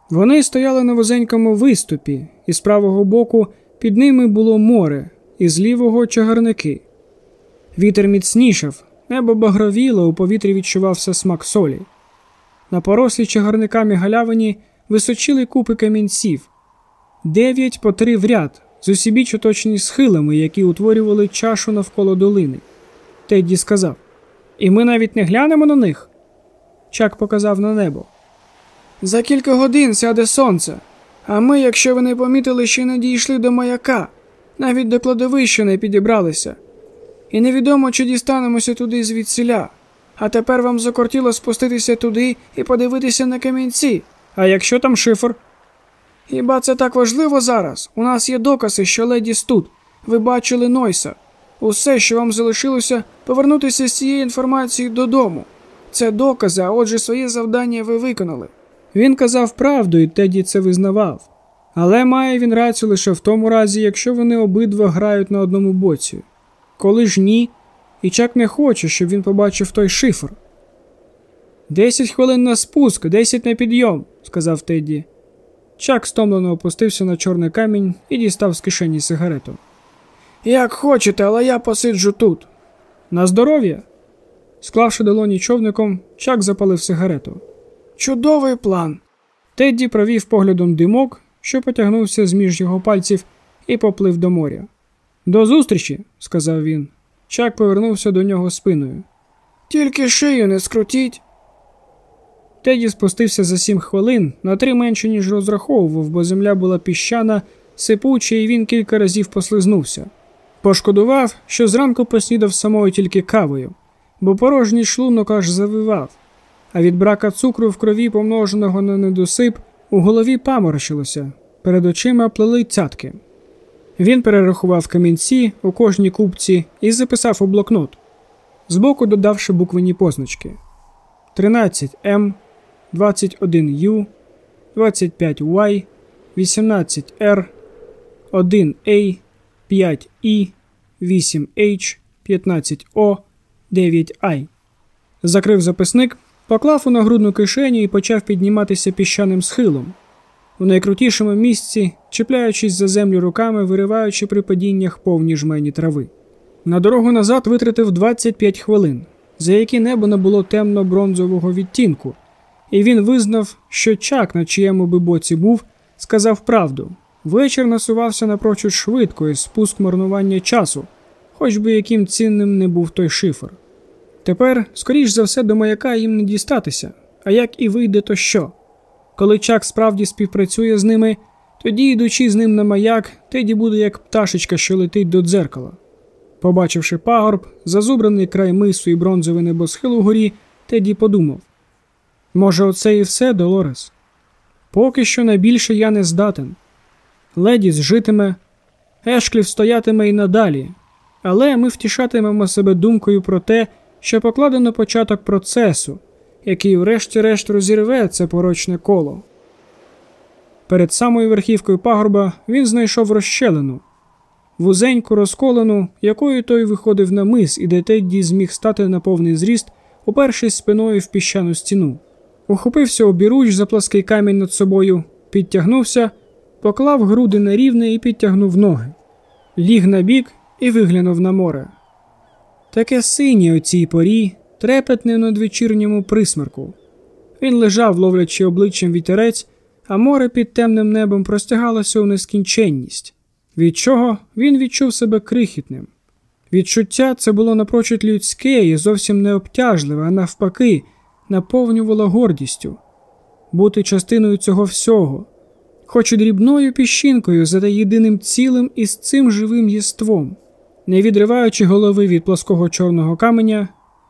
Speaker 1: Вони стояли на вузенькому виступі, і з правого боку під ними було море, і з лівого чагарники. Вітер міцнішав, небо багровіло, у повітрі відчувався смак солі. На порослі чагарниками галявині височили купи камінців, дев'ять по три в ряд, з усібіч оточені схилами, які утворювали чашу навколо долини. Тедді сказав: І ми навіть не глянемо на них. Чак показав на небо.
Speaker 2: За кілька годин сяде сонце, а ми, якщо ви не помітили, ще не дійшли до маяка, навіть до кладовища не підібралися. І невідомо, чи дістанемося туди звідсіля. А тепер вам закортіло спуститися туди і подивитися на камінці.
Speaker 1: А якщо там шифр?
Speaker 2: Хіба це так важливо зараз? У нас є докази, що Ледіс тут. Ви бачили Нойса. Усе, що вам залишилося, повернутися з цієї інформації додому. Це докази, а отже, своє завдання ви виконали.
Speaker 1: Він казав правду, і Теді це визнавав. Але має він рацію лише в тому разі, якщо вони обидва грають на одному боці. Коли ж ні, і Чак не хоче, щоб він побачив той шифр. Десять хвилин на спуск, десять на підйом, сказав Тедді. Чак стомлено опустився на чорний камінь і дістав з кишені сигарету.
Speaker 2: Як хочете, але я посиджу тут.
Speaker 1: На здоров'я. Склавши долоні човником, Чак запалив сигарету.
Speaker 2: Чудовий план.
Speaker 1: Тедді провів поглядом димок, що потягнувся з між його пальців, і поплив до моря. До зустрічі, сказав він. Чак повернувся до нього спиною.
Speaker 2: Тільки шию не скрутіть.
Speaker 1: Теді спустився за сім хвилин, на три менше, ніж розраховував, бо земля була піщана, сипуча, і він кілька разів послизнувся. Пошкодував, що зранку поснідав самою тільки кавою, бо порожній шлунок аж завивав, а від брака цукру в крові, помноженого на недосип, у голові паморочилося, перед очима плели цятки. Він перерахував камінці у кожній купці і записав у блокнот, збоку додавши буквені позначки: 13М, 21U, 25Y, 18R, 1A, 5І, 8H, 15O, 9I. Закрив записник, поклав у нагрудну кишеню і почав підніматися піщаним схилом. У найкрутішому місці, чіпляючись за землю руками, вириваючи при падіннях повні жмені трави. На дорогу назад витратив 25 хвилин, за які небо набуло темно-бронзового відтінку, і він визнав, що чак, на чиєму би боці був, сказав правду. Вечір насувався напрочуд швидко і спуск марнування часу, хоч би яким цінним не був той шифр. Тепер, скоріш за все, до маяка їм не дістатися, а як і вийде, то що? Коли Чак справді співпрацює з ними, тоді, йдучи з ним на маяк, Теді буде як пташечка, що летить до дзеркала. Побачивши пагорб, зазубраний край мису і бронзовий небосхил у горі, Теді подумав: може, оце і все, Долорес? Поки що найбільше я не здатен. Ледіс житиме, Ешклів стоятиме і надалі, але ми втішатимемо себе думкою про те, що покладено початок процесу, який врешті-решт розірве це порочне коло. Перед самою верхівкою пагорба він знайшов розщелину, вузеньку розколену, якою той виходив на мис, і де Тедді зміг стати на повний зріст, упершись спиною в піщану стіну. Ухопився обіруч за плаский камінь над собою, підтягнувся, поклав груди на рівне і підтягнув ноги, ліг на бік і виглянув на море. Таке синє у цій порі, трепетне в надвечірньому присмерку. Він лежав, ловлячи обличчям вітерець, а море під темним небом простягалося у нескінченність, від чого він відчув себе крихітним. Відчуття це було напрочуд людське і зовсім не обтяжливе, а навпаки, наповнювало гордістю бути частиною цього всього, хоч і дрібною піщинкою, зате єдиним цілим із цим живим єством. Не відриваючи голови від плоского чорного каменя,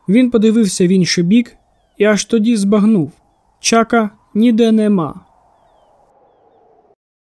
Speaker 1: він подивився в інший бік і аж тоді збагнув чака ніде нема.